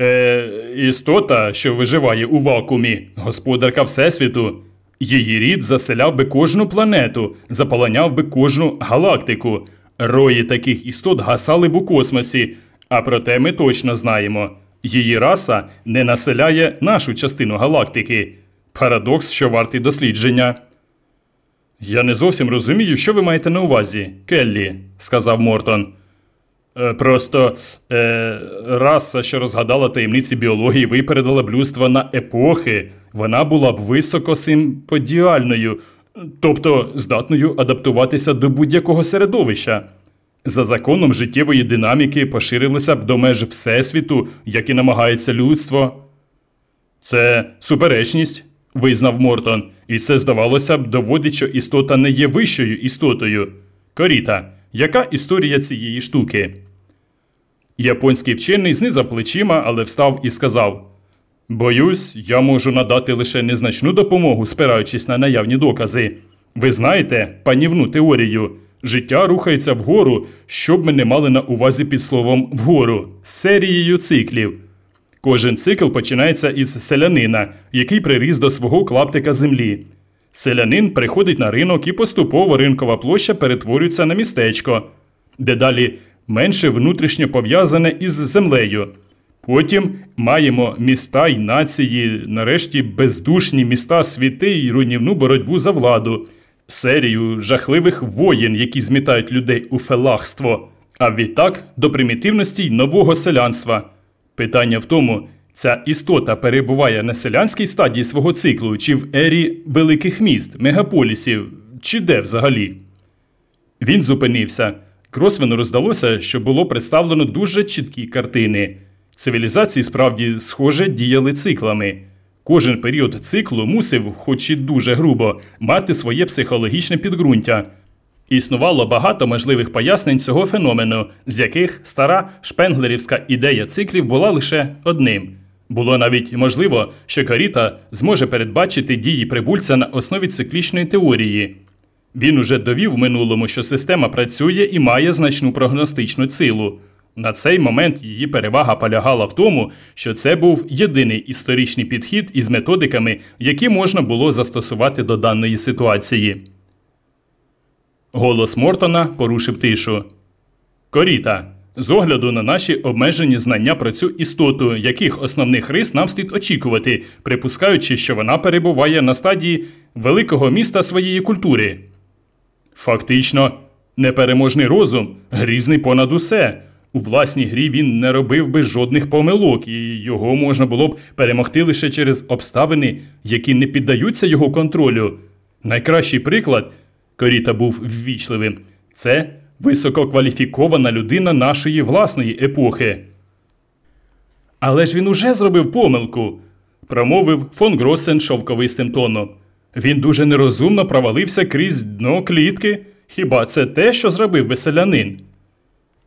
Е, Істота, що виживає у вакуумі, господарка Всесвіту. Її рід заселяв би кожну планету, заполоняв би кожну галактику. Рої таких істот гасали б у космосі. А проте ми точно знаємо: її раса не населяє нашу частину галактики. Парадокс, що вартий дослідження. Я не зовсім розумію, що ви маєте на увазі, Келлі, сказав Мортон. Е, просто е, раса, що розгадала таємниці біології, випередила б людство на епохи. Вона була б високосимподіальною, тобто здатною адаптуватися до будь-якого середовища. За законом життєвої динаміки поширилися б до меж Всесвіту, як і намагається людство. Це суперечність, визнав Мортон, і це, здавалося б, доводить, що істота не є вищою істотою. Коріта. Яка історія цієї штуки? Японський вчений знизав плечима, але встав і сказав: Боюсь, я можу надати лише незначну допомогу, спираючись на наявні докази. Ви знаєте панівну теорію. Життя рухається вгору, щоб ми не мали на увазі під словом вгору з серією циклів. Кожен цикл починається із селянина, який приріс до свого клаптика землі. Селянин приходить на ринок і поступово ринкова площа перетворюється на містечко, дедалі менше внутрішньо пов'язане із землею. Потім маємо міста й нації, нарешті бездушні міста світи й руйнівну боротьбу за владу, серію жахливих воєн, які змітають людей у фелахство, а відтак до примітивності й нового селянства. Питання в тому, ця істота перебуває на селянській стадії свого циклу, чи в ері великих міст, мегаполісів, чи де взагалі. Він зупинився. Кросвену роздалося, що було представлено дуже чіткі картини. Цивілізації справді, схоже, діяли циклами. Кожен період циклу мусив, хоч і дуже грубо, мати своє психологічне підґрунтя. Існувало багато можливих пояснень цього феномену, з яких стара шпенглерівська ідея циклів була лише одним. Було навіть можливо, що Каріта зможе передбачити дії прибульця на основі циклічної теорії. Він уже довів минулому, що система працює і має значну прогностичну силу. На цей момент її перевага полягала в тому, що це був єдиний історичний підхід із методиками, які можна було застосувати до даної ситуації. Голос Мортона порушив тишу. Коріта. З огляду на наші обмежені знання про цю істоту, яких основних рис нам слід очікувати, припускаючи, що вона перебуває на стадії великого міста своєї культури. Фактично, непереможний розум, грізний понад усе. У власній грі він не робив би жодних помилок, і його можна було б перемогти лише через обставини, які не піддаються його контролю. Найкращий приклад Коріта був ввічливим це висококваліфікована людина нашої власної епохи. Але ж він уже зробив помилку, промовив фон Гросен шовковистим тоном. Він дуже нерозумно провалився крізь дно клітки. Хіба це те, що зробив веселянин?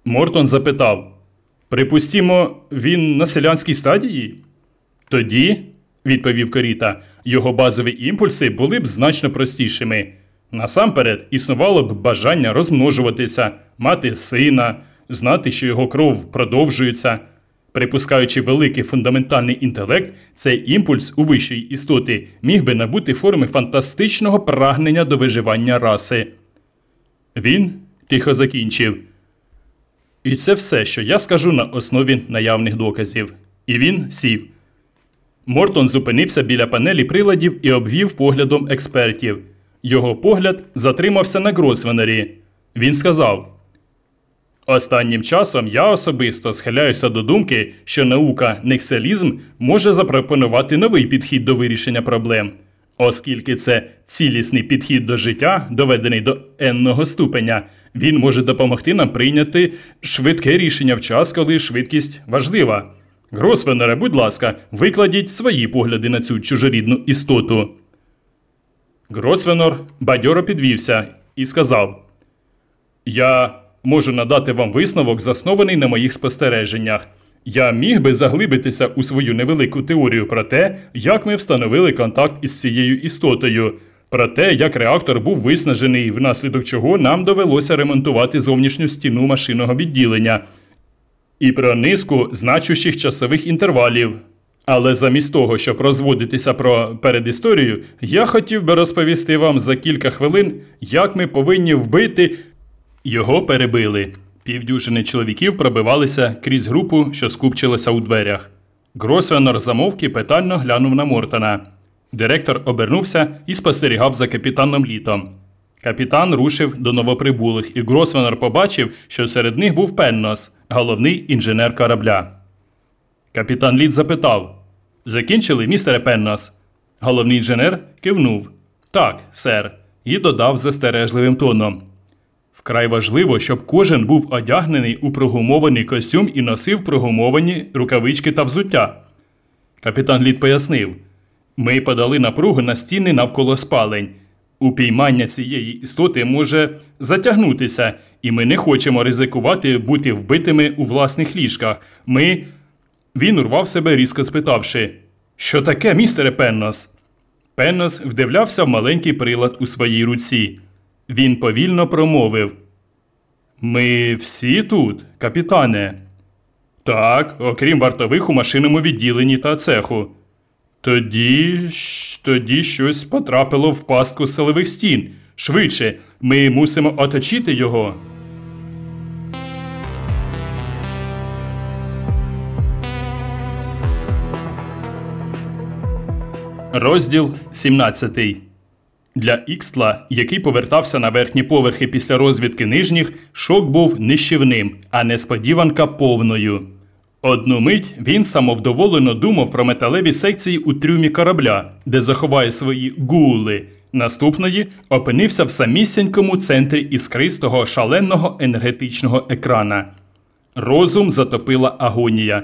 Мортон запитав Припустімо, він на селянській стадії? Тоді, відповів Коріта, його базові імпульси були б значно простішими. Насамперед, існувало б бажання розмножуватися, мати сина, знати, що його кров продовжується. Припускаючи великий фундаментальний інтелект, цей імпульс у вищої істоти міг би набути форми фантастичного прагнення до виживання раси. Він тихо закінчив. І це все, що я скажу на основі наявних доказів. І він сів. Мортон зупинився біля панелі приладів і обвів поглядом експертів. Його погляд затримався на Гросвенері. Він сказав: Останнім часом я особисто схиляюся до думки, що наука некселізм може запропонувати новий підхід до вирішення проблем, оскільки це цілісний підхід до життя, доведений до енного ступеня, він може допомогти нам прийняти швидке рішення в час, коли швидкість важлива. Гросвенере, будь ласка, викладіть свої погляди на цю чужорідну істоту. Гросвенор бадьоро підвівся і сказав: Я можу надати вам висновок, заснований на моїх спостереженнях. Я міг би заглибитися у свою невелику теорію про те, як ми встановили контакт із цією істотою, про те, як реактор був виснажений, внаслідок чого нам довелося ремонтувати зовнішню стіну машинного відділення, і про низку значущих часових інтервалів. Але замість того, щоб розводитися про передісторію, я хотів би розповісти вам за кілька хвилин, як ми повинні вбити. Його перебили. Півдюжини чоловіків пробивалися крізь групу, що скупчилася у дверях. Гросвенор замовки питально глянув на Мортона. Директор обернувся і спостерігав за капітаном літом. Капітан рушив до новоприбулих, і Гросвенор побачив, що серед них був Пеннос, головний інженер корабля. Капітан Літ запитав Закінчили, містере Пеннос? Головний інженер кивнув. Так, сер, і додав застережливим тоном. Вкрай важливо, щоб кожен був одягнений у прогумований костюм і носив прогумовані рукавички та взуття. Капітан Літ пояснив ми подали напругу на стіни навколо спалень. Упіймання цієї істоти може затягнутися, і ми не хочемо ризикувати бути вбитими у власних ліжках. Ми. Він урвав себе, різко спитавши Що таке, містере Пеннос? Пеннос вдивлявся в маленький прилад у своїй руці. Він повільно промовив Ми всі тут, капітане. Так, окрім вартових у машинному відділенні та цеху. Тоді. тоді щось потрапило в пастку силових стін. Швидше, ми мусимо оточити його. Розділ 17. Для Ікстла, який повертався на верхні поверхи після розвідки нижніх, шок був нищівним, а несподіванка повною. Одну мить він самовдоволено думав про металеві секції у трюмі корабля, де заховає свої гули. Наступної опинився в самісінькому центрі іскристого шаленого енергетичного екрана. Розум затопила агонія.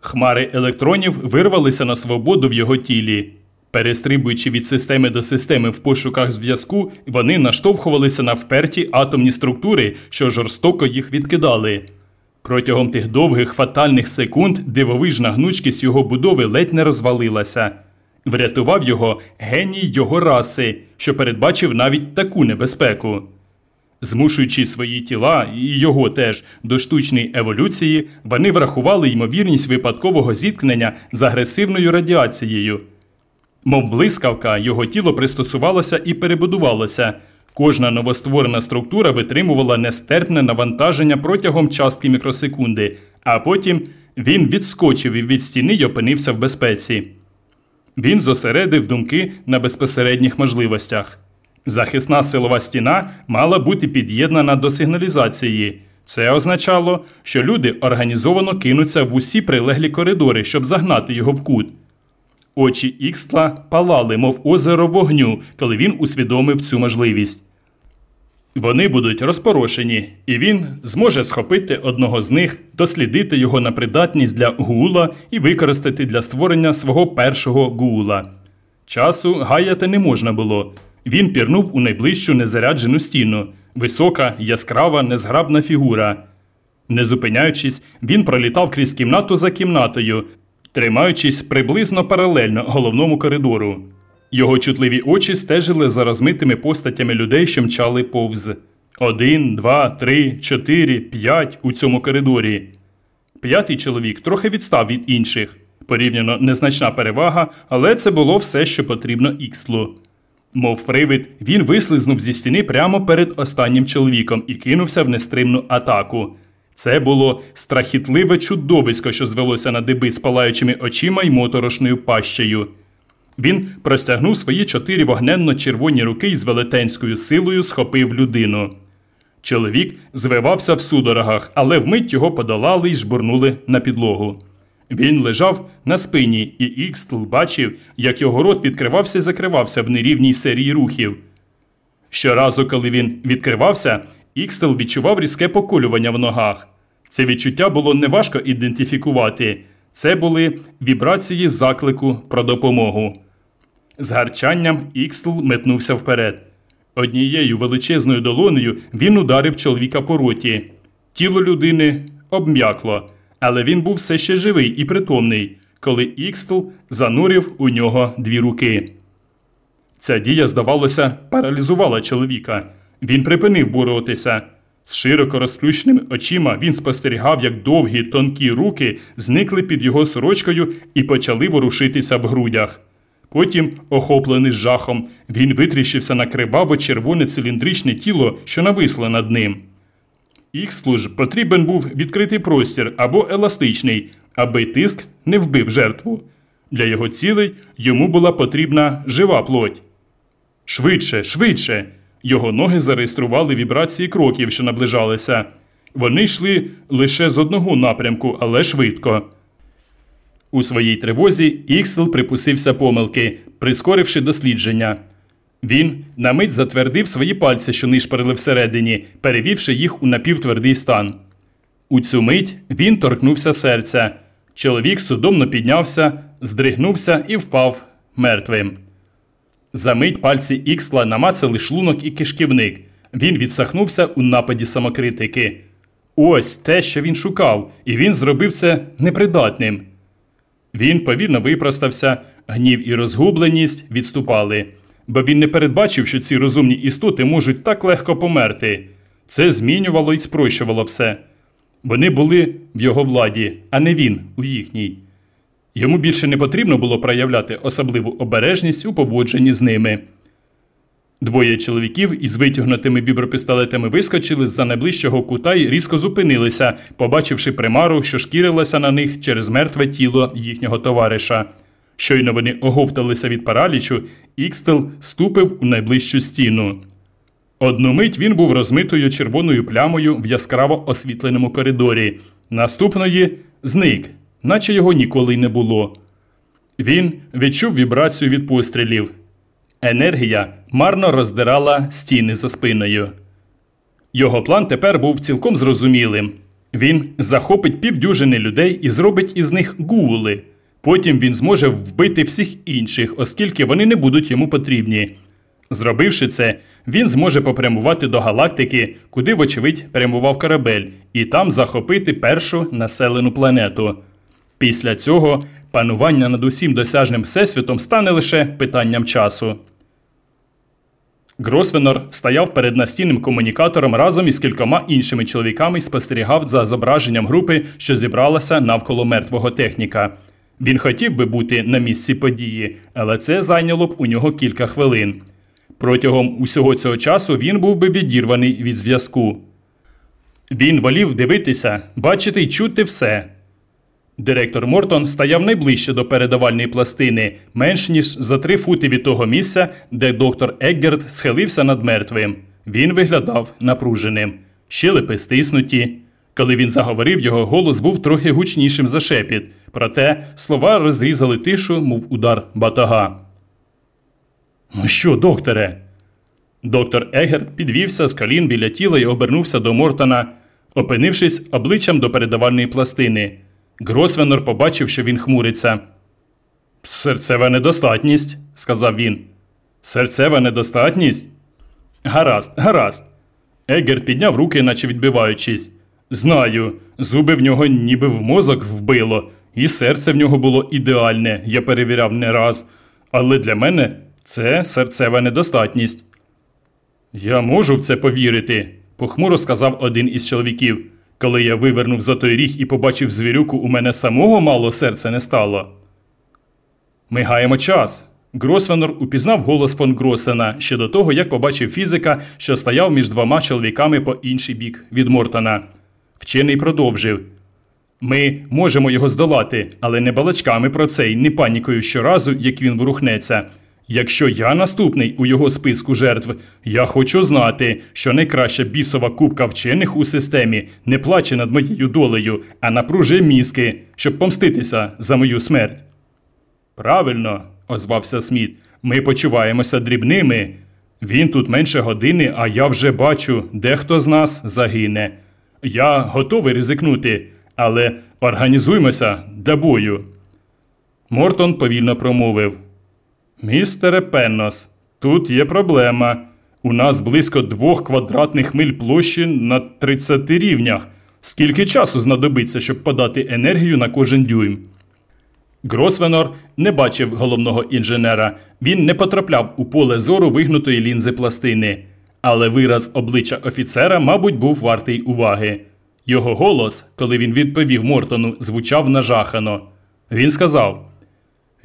Хмари електронів вирвалися на свободу в його тілі. Перестрибуючи від системи до системи в пошуках зв'язку, вони наштовхувалися на вперті атомні структури, що жорстоко їх відкидали. Протягом тих довгих фатальних секунд дивовижна гнучкість його будови ледь не розвалилася. Врятував його геній його раси, що передбачив навіть таку небезпеку. Змушуючи свої тіла і його теж до штучної еволюції, вони врахували ймовірність випадкового зіткнення з агресивною радіацією. Мов блискавка, його тіло пристосувалося і перебудувалося. Кожна новостворена структура витримувала нестерпне навантаження протягом частки мікросекунди, а потім він відскочив і від стіни й опинився в безпеці. Він зосередив думки на безпосередніх можливостях. Захисна силова стіна мала бути під'єднана до сигналізації. Це означало, що люди організовано кинуться в усі прилеглі коридори, щоб загнати його в кут. Очі Ікстла палали, мов озеро вогню, коли він усвідомив цю можливість. Вони будуть розпорошені, і він зможе схопити одного з них, дослідити його на придатність для гула і використати для створення свого першого гула. Часу гаяти не можна було. Він пірнув у найближчу незаряджену стіну висока, яскрава, незграбна фігура. Не зупиняючись, він пролітав крізь кімнату за кімнатою, тримаючись приблизно паралельно головному коридору. Його чутливі очі стежили за розмитими постатями людей, що мчали повз. Один, два, три, чотири, п'ять у цьому коридорі. П'ятий чоловік трохи відстав від інших. Порівняно незначна перевага, але це було все, що потрібно Ікслу. Мов привид, він вислизнув зі стіни прямо перед останнім чоловіком і кинувся в нестримну атаку. Це було страхітливе чудовисько, що звелося на диби з палаючими очима й моторошною пащею. Він простягнув свої чотири вогненно-червоні руки і з велетенською силою схопив людину. Чоловік звивався в судорогах, але вмить його подолали й жбурнули на підлогу. Він лежав на спині, і Ікстл бачив, як його рот відкривався і закривався в нерівній серії рухів. Щоразу, коли він відкривався, Ікстел відчував різке поколювання в ногах. Це відчуття було неважко ідентифікувати. Це були вібрації заклику про допомогу. З гарчанням Ікстл метнувся вперед. Однією величезною долонею він ударив чоловіка по роті. Тіло людини обм'якло, але він був все ще живий і притомний, коли Ікстл занурив у нього дві руки. Ця дія, здавалося, паралізувала чоловіка. Він припинив боротися. З широко розплющеними очима він спостерігав, як довгі тонкі руки зникли під його сорочкою і почали ворушитися в грудях. Потім, охоплений жахом, він витріщився на криваво червоне циліндричне тіло, що нависло над ним. Ікслу ж потрібен був відкритий простір або еластичний, аби тиск не вбив жертву. Для його цілей йому була потрібна жива плоть. Швидше, швидше. Його ноги зареєстрували вібрації кроків, що наближалися. Вони йшли лише з одного напрямку, але швидко. У своїй тривозі Іксел припустився помилки, прискоривши дослідження. Він на мить затвердив свої пальці, що нишпарили всередині, перевівши їх у напівтвердий стан. У цю мить він торкнувся серця. Чоловік судомно піднявся, здригнувся і впав мертвим. За мить пальці Іксла намацали шлунок і кишківник. Він відсахнувся у нападі самокритики. Ось те, що він шукав, і він зробив це непридатним. Він повільно випростався, гнів і розгубленість відступали, бо він не передбачив, що ці розумні істоти можуть так легко померти. Це змінювало і спрощувало все. Вони були в його владі, а не він у їхній. Йому більше не потрібно було проявляти особливу обережність у поводженні з ними. Двоє чоловіків із витягнутими вібропістолетами вискочили з-за найближчого кута і різко зупинилися, побачивши примару, що шкірилася на них через мертве тіло їхнього товариша. Щойно вони оговталися від паралічу, Ікстел ступив у найближчу стіну. Одну мить він був розмитою червоною плямою в яскраво освітленому коридорі. Наступної зник, наче його ніколи й не було. Він відчув вібрацію від пострілів. Енергія марно роздирала стіни за спиною. Його план тепер був цілком зрозумілим. Він захопить півдюжини людей і зробить із них гули. Потім він зможе вбити всіх інших, оскільки вони не будуть йому потрібні. Зробивши це, він зможе попрямувати до галактики, куди, вочевидь, прямував корабель, і там захопити першу населену планету. Після цього панування над усім досяжним всесвітом стане лише питанням часу. Гросвенор стояв перед настінним комунікатором разом із кількома іншими чоловіками і спостерігав за зображенням групи, що зібралася навколо мертвого техніка. Він хотів би бути на місці події, але це зайняло б у нього кілька хвилин. Протягом усього цього часу він був би відірваний від зв'язку. Він волів дивитися, бачити й чути все. Директор Мортон стояв найближче до передавальної пластини, менш ніж за три фути від того місця, де доктор Еггерт схилився над мертвим. Він виглядав напруженим, щелепи стиснуті. Коли він заговорив, його голос був трохи гучнішим за шепіт, проте слова розрізали тишу, мов удар батага. Ну що, докторе? Доктор Егерт підвівся з колін біля тіла і обернувся до Мортона, опинившись обличчям до передавальної пластини. Гросвенор побачив, що він хмуриться. Серцева недостатність, сказав він. Серцева недостатність? Гаразд, гаразд. Егерт підняв руки, наче відбиваючись. Знаю, зуби в нього ніби в мозок вбило, і серце в нього було ідеальне, я перевіряв не раз. Але для мене це серцева недостатність. Я можу в це повірити, похмуро сказав один із чоловіків. Коли я вивернув за той ріг і побачив звірюку, у мене самого мало серця не стало. Ми гаємо час. Гросвенор упізнав голос фон Гросена ще до того, як побачив фізика, що стояв між двома чоловіками по інший бік від Мортона. Вчений продовжив Ми можемо його здолати, але не балачками про це й не панікою щоразу, як він ворухнеться. Якщо я наступний у його списку жертв, я хочу знати, що найкраща бісова кубка вчених у системі не плаче над моєю долею, а напружує мізки, щоб помститися за мою смерть. Правильно, озвався Сміт, ми почуваємося дрібними. Він тут менше години, а я вже бачу, дехто з нас загине. Я готовий ризикнути, але організуймося до бою. Мортон повільно промовив. Містере Пеннос, тут є проблема. У нас близько двох квадратних миль площі на 30 рівнях. Скільки часу знадобиться, щоб подати енергію на кожен дюйм? Гросвенор не бачив головного інженера. Він не потрапляв у поле зору вигнутої лінзи пластини. Але вираз обличчя офіцера, мабуть, був вартий уваги. Його голос, коли він відповів Мортону, звучав нажахано. Він сказав.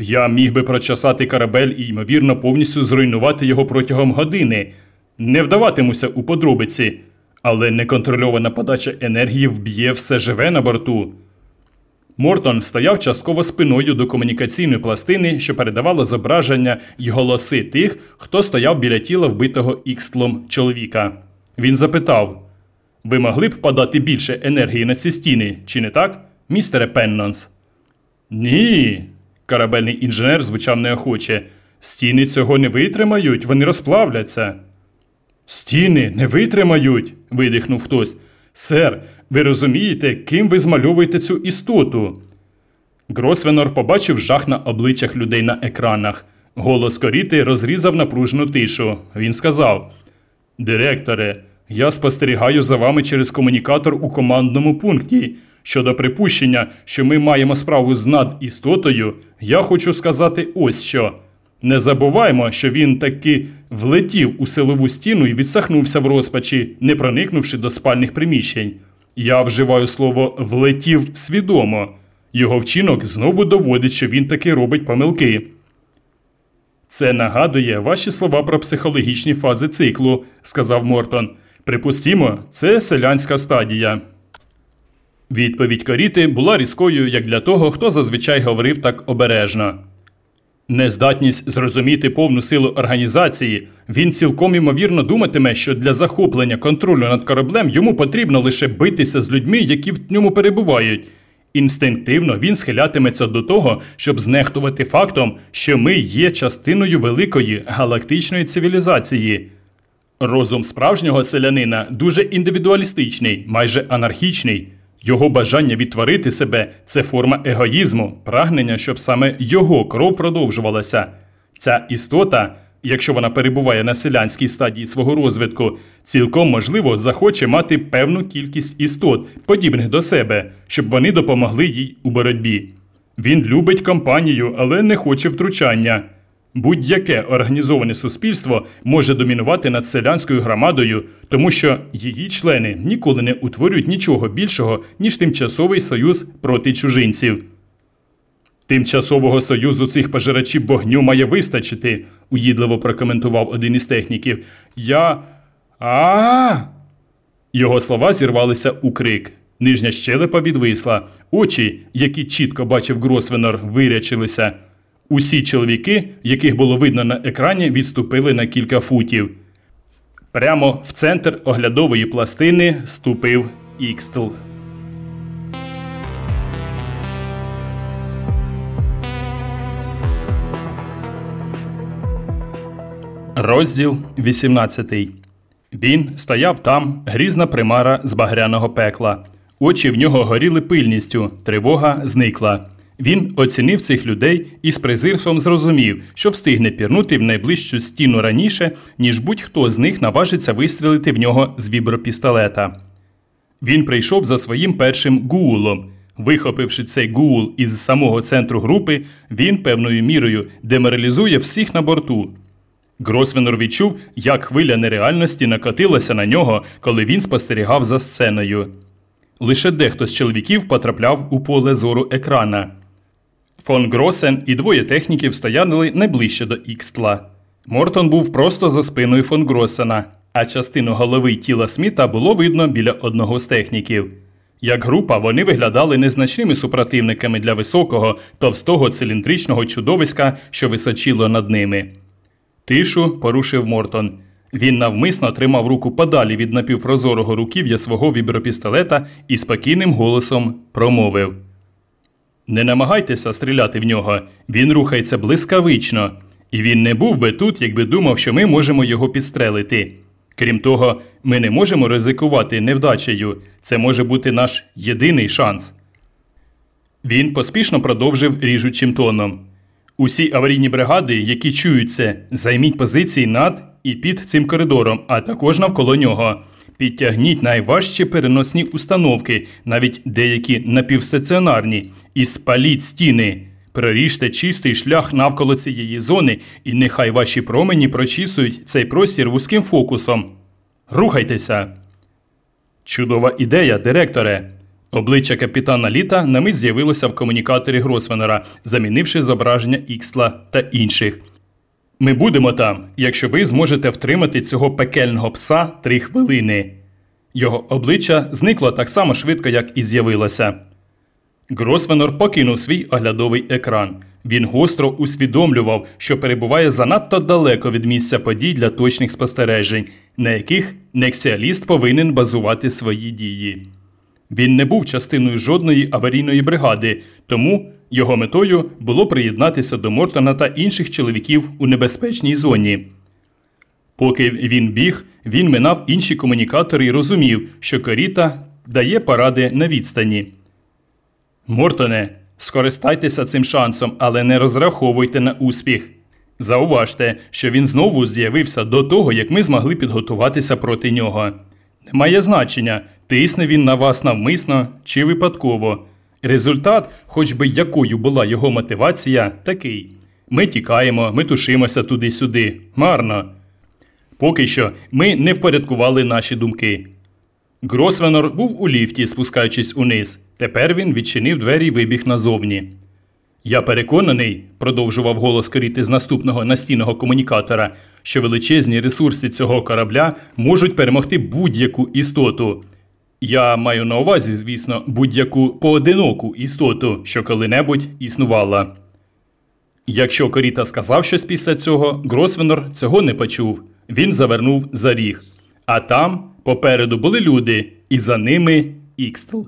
Я міг би прочасати корабель і, ймовірно, повністю зруйнувати його протягом години. Не вдаватимуся у подробиці, але неконтрольована подача енергії вб'є все живе на борту. Мортон стояв частково спиною до комунікаційної пластини, що передавала зображення й голоси тих, хто стояв біля тіла вбитого ікстлом чоловіка. Він запитав: Ви могли б подати більше енергії на ці стіни, чи не так, містере Пеннонс? Ні, Корабельний інженер звучав неохоче. Стіни цього не витримають, вони розплавляться. Стіни не витримають. видихнув хтось. Сер, ви розумієте, ким ви змальовуєте цю істоту? Гросвенор побачив жах на обличчях людей на екранах. Голос коріти розрізав напружену тишу. Він сказав: Директоре, я спостерігаю за вами через комунікатор у командному пункті. Щодо припущення, що ми маємо справу з надістотою, я хочу сказати ось що. Не забуваймо, що він таки влетів у силову стіну і відсахнувся в розпачі, не проникнувши до спальних приміщень. Я вживаю слово влетів свідомо. Його вчинок знову доводить, що він таки робить помилки. Це нагадує ваші слова про психологічні фази циклу, сказав Мортон. Припустімо, це селянська стадія. Відповідь Коріти була різкою, як для того, хто зазвичай говорив так обережно. Нездатність зрозуміти повну силу організації, він цілком ймовірно думатиме, що для захоплення контролю над кораблем йому потрібно лише битися з людьми, які в ньому перебувають. Інстинктивно він схилятиметься до того, щоб знехтувати фактом, що ми є частиною великої галактичної цивілізації. Розум справжнього селянина дуже індивідуалістичний, майже анархічний. Його бажання відтворити себе це форма егоїзму, прагнення, щоб саме його кров продовжувалася. Ця істота, якщо вона перебуває на селянській стадії свого розвитку, цілком можливо захоче мати певну кількість істот, подібних до себе, щоб вони допомогли їй у боротьбі. Він любить компанію, але не хоче втручання. Будь-яке організоване суспільство може домінувати над селянською громадою, тому що її члени ніколи не утворюють нічого більшого, ніж тимчасовий союз проти чужинців. Тимчасового союзу цих пожирачів вогню має вистачити, уїдливо прокоментував один із техніків. Я. а Його слова зірвалися у крик. Нижня щелепа відвисла. Очі, які чітко бачив Гросвенор, вирячилися. Усі чоловіки, яких було видно на екрані, відступили на кілька футів. Прямо в центр оглядової пластини ступив Ікстл. Розділ 18. Він стояв там, грізна примара з багряного пекла. Очі в нього горіли пильністю, тривога зникла. Він оцінив цих людей і з презирством зрозумів, що встигне пірнути в найближчу стіну раніше, ніж будь-хто з них наважиться вистрілити в нього з вібропістолета. Він прийшов за своїм першим гуулом. Вихопивши цей гуул із самого центру групи, він певною мірою деморалізує всіх на борту. Гросвенор відчув, як хвиля нереальності накотилася на нього, коли він спостерігав за сценою. Лише дехто з чоловіків потрапляв у поле зору екрана. Фон Гросен і двоє техніків стояли найближче до Ікстла. Мортон був просто за спиною фон Гросена, а частину голови тіла Сміта було видно біля одного з техніків. Як група вони виглядали незначними супротивниками для високого, товстого циліндричного чудовиська, що височило над ними. Тишу порушив Мортон. Він навмисно тримав руку подалі від напівпрозорого руків'я свого вібропістолета і спокійним голосом промовив. Не намагайтеся стріляти в нього, він рухається блискавично, і він не був би тут, якби думав, що ми можемо його підстрелити. Крім того, ми не можемо ризикувати невдачею. Це може бути наш єдиний шанс. Він поспішно продовжив ріжучим тоном. Усі аварійні бригади, які чують це, займіть позиції над і під цим коридором, а також навколо нього. Підтягніть найважчі переносні установки, навіть деякі напівстаціонарні, і спаліть стіни. Проріжте чистий шлях навколо цієї зони, і нехай ваші промені прочісують цей простір вузьким фокусом. Рухайтеся. Чудова ідея, директоре. Обличчя капітана Літа на мить з'явилося в комунікаторі Гросвенера, замінивши зображення Іксла та інших. Ми будемо там, якщо ви зможете втримати цього пекельного пса три хвилини. Його обличчя зникло так само швидко, як і з'явилося. Гросвенор покинув свій оглядовий екран. Він гостро усвідомлював, що перебуває занадто далеко від місця подій для точних спостережень, на яких нексіаліст повинен базувати свої дії. Він не був частиною жодної аварійної бригади, тому його метою було приєднатися до Мортона та інших чоловіків у небезпечній зоні. Поки він біг, він минав інші комунікатори і розумів, що коріта дає поради на відстані. Мортоне, скористайтеся цим шансом, але не розраховуйте на успіх. Зауважте, що він знову з'явився до того, як ми змогли підготуватися проти нього. Немає значення, тисне він на вас навмисно чи випадково. Результат, хоч би якою була його мотивація, такий: Ми тікаємо, ми тушимося туди-сюди. Марно. Поки що ми не впорядкували наші думки. Гросвенор був у ліфті, спускаючись униз. Тепер він відчинив двері і вибіг назовні. Я переконаний, продовжував голос коріти з наступного настійного комунікатора, що величезні ресурси цього корабля можуть перемогти будь-яку істоту. Я маю на увазі, звісно, будь-яку поодиноку істоту, що коли-небудь існувала. Якщо Коріта сказав щось після цього, Гросвенор цього не почув. Він завернув за ріг. А там попереду були люди, і за ними Ікстл.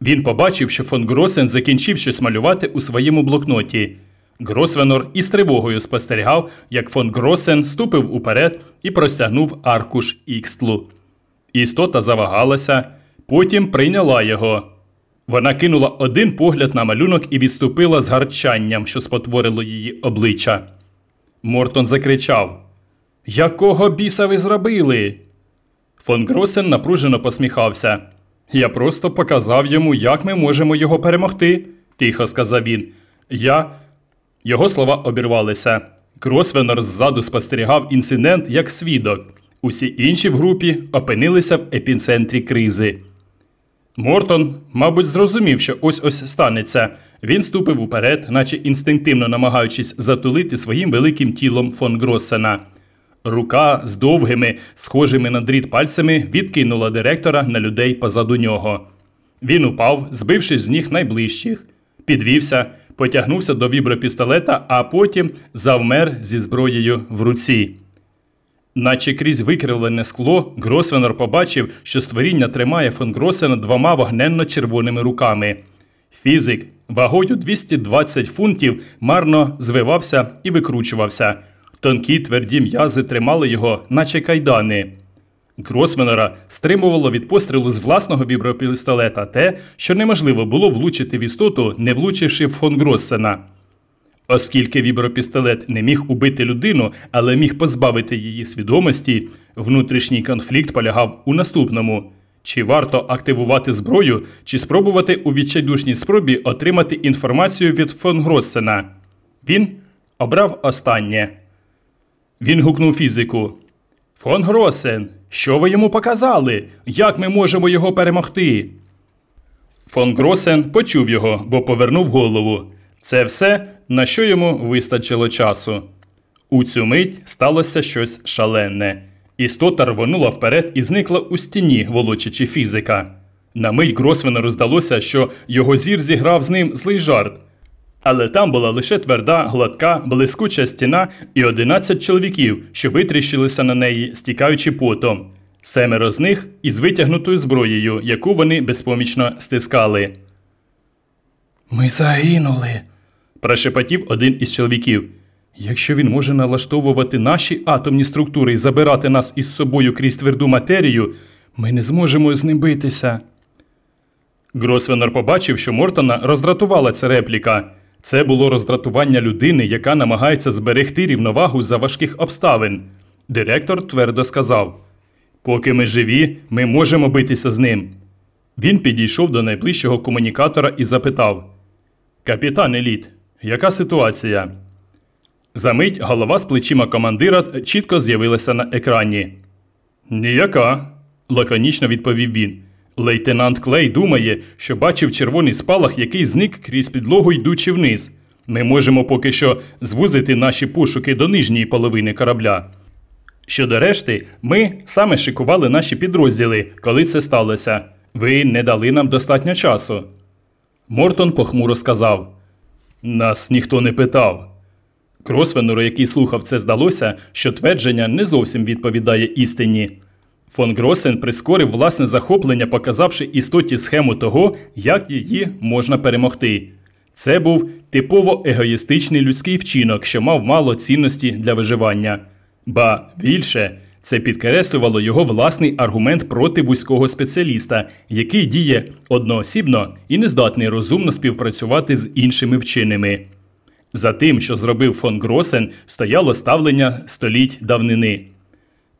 Він побачив, що фон Гросен закінчив щось малювати у своєму блокноті. Гросвенор із тривогою спостерігав, як фон Гросен ступив уперед і простягнув аркуш Ікстлу. Істота завагалася, потім прийняла його. Вона кинула один погляд на малюнок і відступила з гарчанням, що спотворило її обличчя. Мортон закричав: Якого біса ви зробили? Фон Гросен напружено посміхався. Я просто показав йому, як ми можемо його перемогти, тихо сказав він. Я. Його слова обірвалися. Кросвенор ззаду спостерігав інцидент як свідок. Усі інші в групі опинилися в епіцентрі кризи. Мортон, мабуть, зрозумів, що ось ось станеться. Він ступив уперед, наче інстинктивно намагаючись затулити своїм великим тілом фон Гроссена. Рука з довгими, схожими на дріт пальцями, відкинула директора на людей позаду нього. Він упав, збившись з ніг найближчих, підвівся, потягнувся до вібропістолета, а потім завмер зі зброєю в руці. Наче крізь викривлене скло, Гросвенор побачив, що створіння тримає фон Гросена двома вогненно-червоними руками. Фізик вагою 220 фунтів марно звивався і викручувався. Тонкі тверді м'язи тримали його, наче кайдани. Гросвенора стримувало від пострілу з власного вібропістолета те, що неможливо було влучити в істоту, не влучивши в фон Гроссена. Оскільки вібропістолет не міг убити людину, але міг позбавити її свідомості, внутрішній конфлікт полягав у наступному: чи варто активувати зброю, чи спробувати у відчайдушній спробі отримати інформацію від фон Гроссена. Він обрав останнє. Він гукнув фізику. Фон Гросен, що ви йому показали? Як ми можемо його перемогти? Фон Гросен почув його, бо повернув голову. Це все, на що йому вистачило часу. У цю мить сталося щось шаленне. Істота рвонула вперед і зникла у стіні, волочачи фізика. На мить Гросвенеру здалося, що його зір зіграв з ним злий жарт. Але там була лише тверда, гладка, блискуча стіна і 11 чоловіків, що витріщилися на неї, стікаючи потом. Семеро з них із витягнутою зброєю, яку вони безпомічно стискали. Ми загинули, прошепотів один із чоловіків. Якщо він може налаштовувати наші атомні структури і забирати нас із собою крізь тверду матерію, ми не зможемо з ним битися. Гросвенор побачив, що Мортона роздратувала ця репліка. Це було роздратування людини, яка намагається зберегти рівновагу за важких обставин. Директор твердо сказав: Поки ми живі, ми можемо битися з ним. Він підійшов до найближчого комунікатора і запитав: Капітан Еліт, яка ситуація? Замить голова з плечима командира чітко з'явилася на екрані. Ніяка, лаконічно відповів він. Лейтенант Клей думає, що бачив червоний спалах, який зник крізь підлогу, йдучи вниз. Ми можемо поки що звузити наші пошуки до нижньої половини корабля. Щодо решти, ми саме шикували наші підрозділи, коли це сталося. Ви не дали нам достатньо часу. Мортон похмуро сказав: Нас ніхто не питав. Кросвенеру, який слухав це, здалося, що твердження не зовсім відповідає істині. Фон Гросен прискорив власне захоплення, показавши істоті схему того, як її можна перемогти. Це був типово егоїстичний людський вчинок, що мав мало цінності для виживання. Ба більше це підкреслювало його власний аргумент проти вузького спеціаліста, який діє одноосібно і не здатний розумно співпрацювати з іншими вченими. За тим, що зробив фон Гросен, стояло ставлення століть давнини.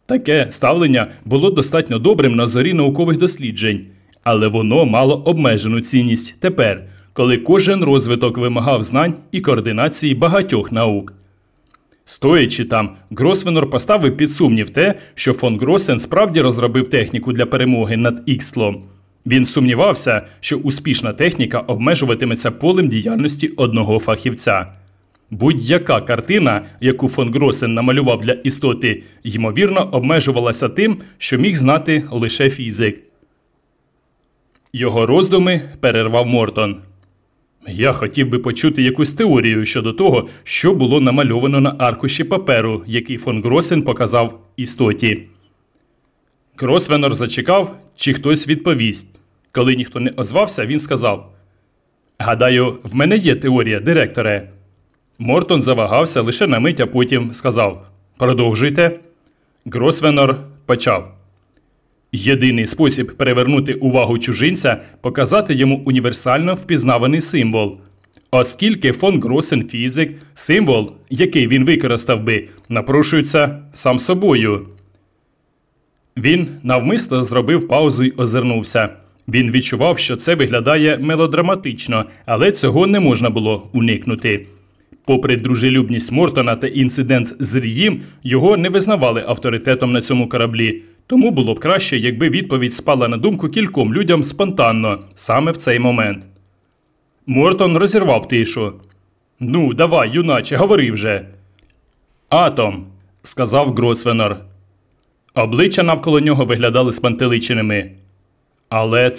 Таке ставлення було достатньо добрим на зорі наукових досліджень, але воно мало обмежену цінність тепер, коли кожен розвиток вимагав знань і координації багатьох наук. Стоячи там, Гросвенор поставив під сумнів те, що фон Гросен справді розробив техніку для перемоги над Ікслом. Він сумнівався, що успішна техніка обмежуватиметься полем діяльності одного фахівця. Будь-яка картина, яку фон Гросен намалював для істоти, ймовірно, обмежувалася тим, що міг знати лише фізик. Його роздуми перервав Мортон. Я хотів би почути якусь теорію щодо того, що було намальовано на аркуші паперу, який фон Гросен показав істоті. Гросвенор зачекав, чи хтось відповість. Коли ніхто не озвався, він сказав: Гадаю, в мене є теорія, директоре. Мортон завагався лише на мить, а потім сказав: Продовжуйте. Гросвенор почав. Єдиний спосіб перевернути увагу чужинця показати йому універсально впізнаваний символ. Оскільки фон Гросен фізик, символ, який він використав би, напрошується сам собою. Він навмисно зробив паузу й озирнувся. Він відчував, що це виглядає мелодраматично, але цього не можна було уникнути. Попри дружелюбність Мортона та інцидент з Ріїм, його не визнавали авторитетом на цьому кораблі. Тому було б краще, якби відповідь спала на думку кільком людям спонтанно, саме в цей момент. Мортон розірвав тишу. Ну, давай, юначе, говори вже. Атом, сказав Гросвенор. Обличчя навколо нього виглядали спантеличеними. Але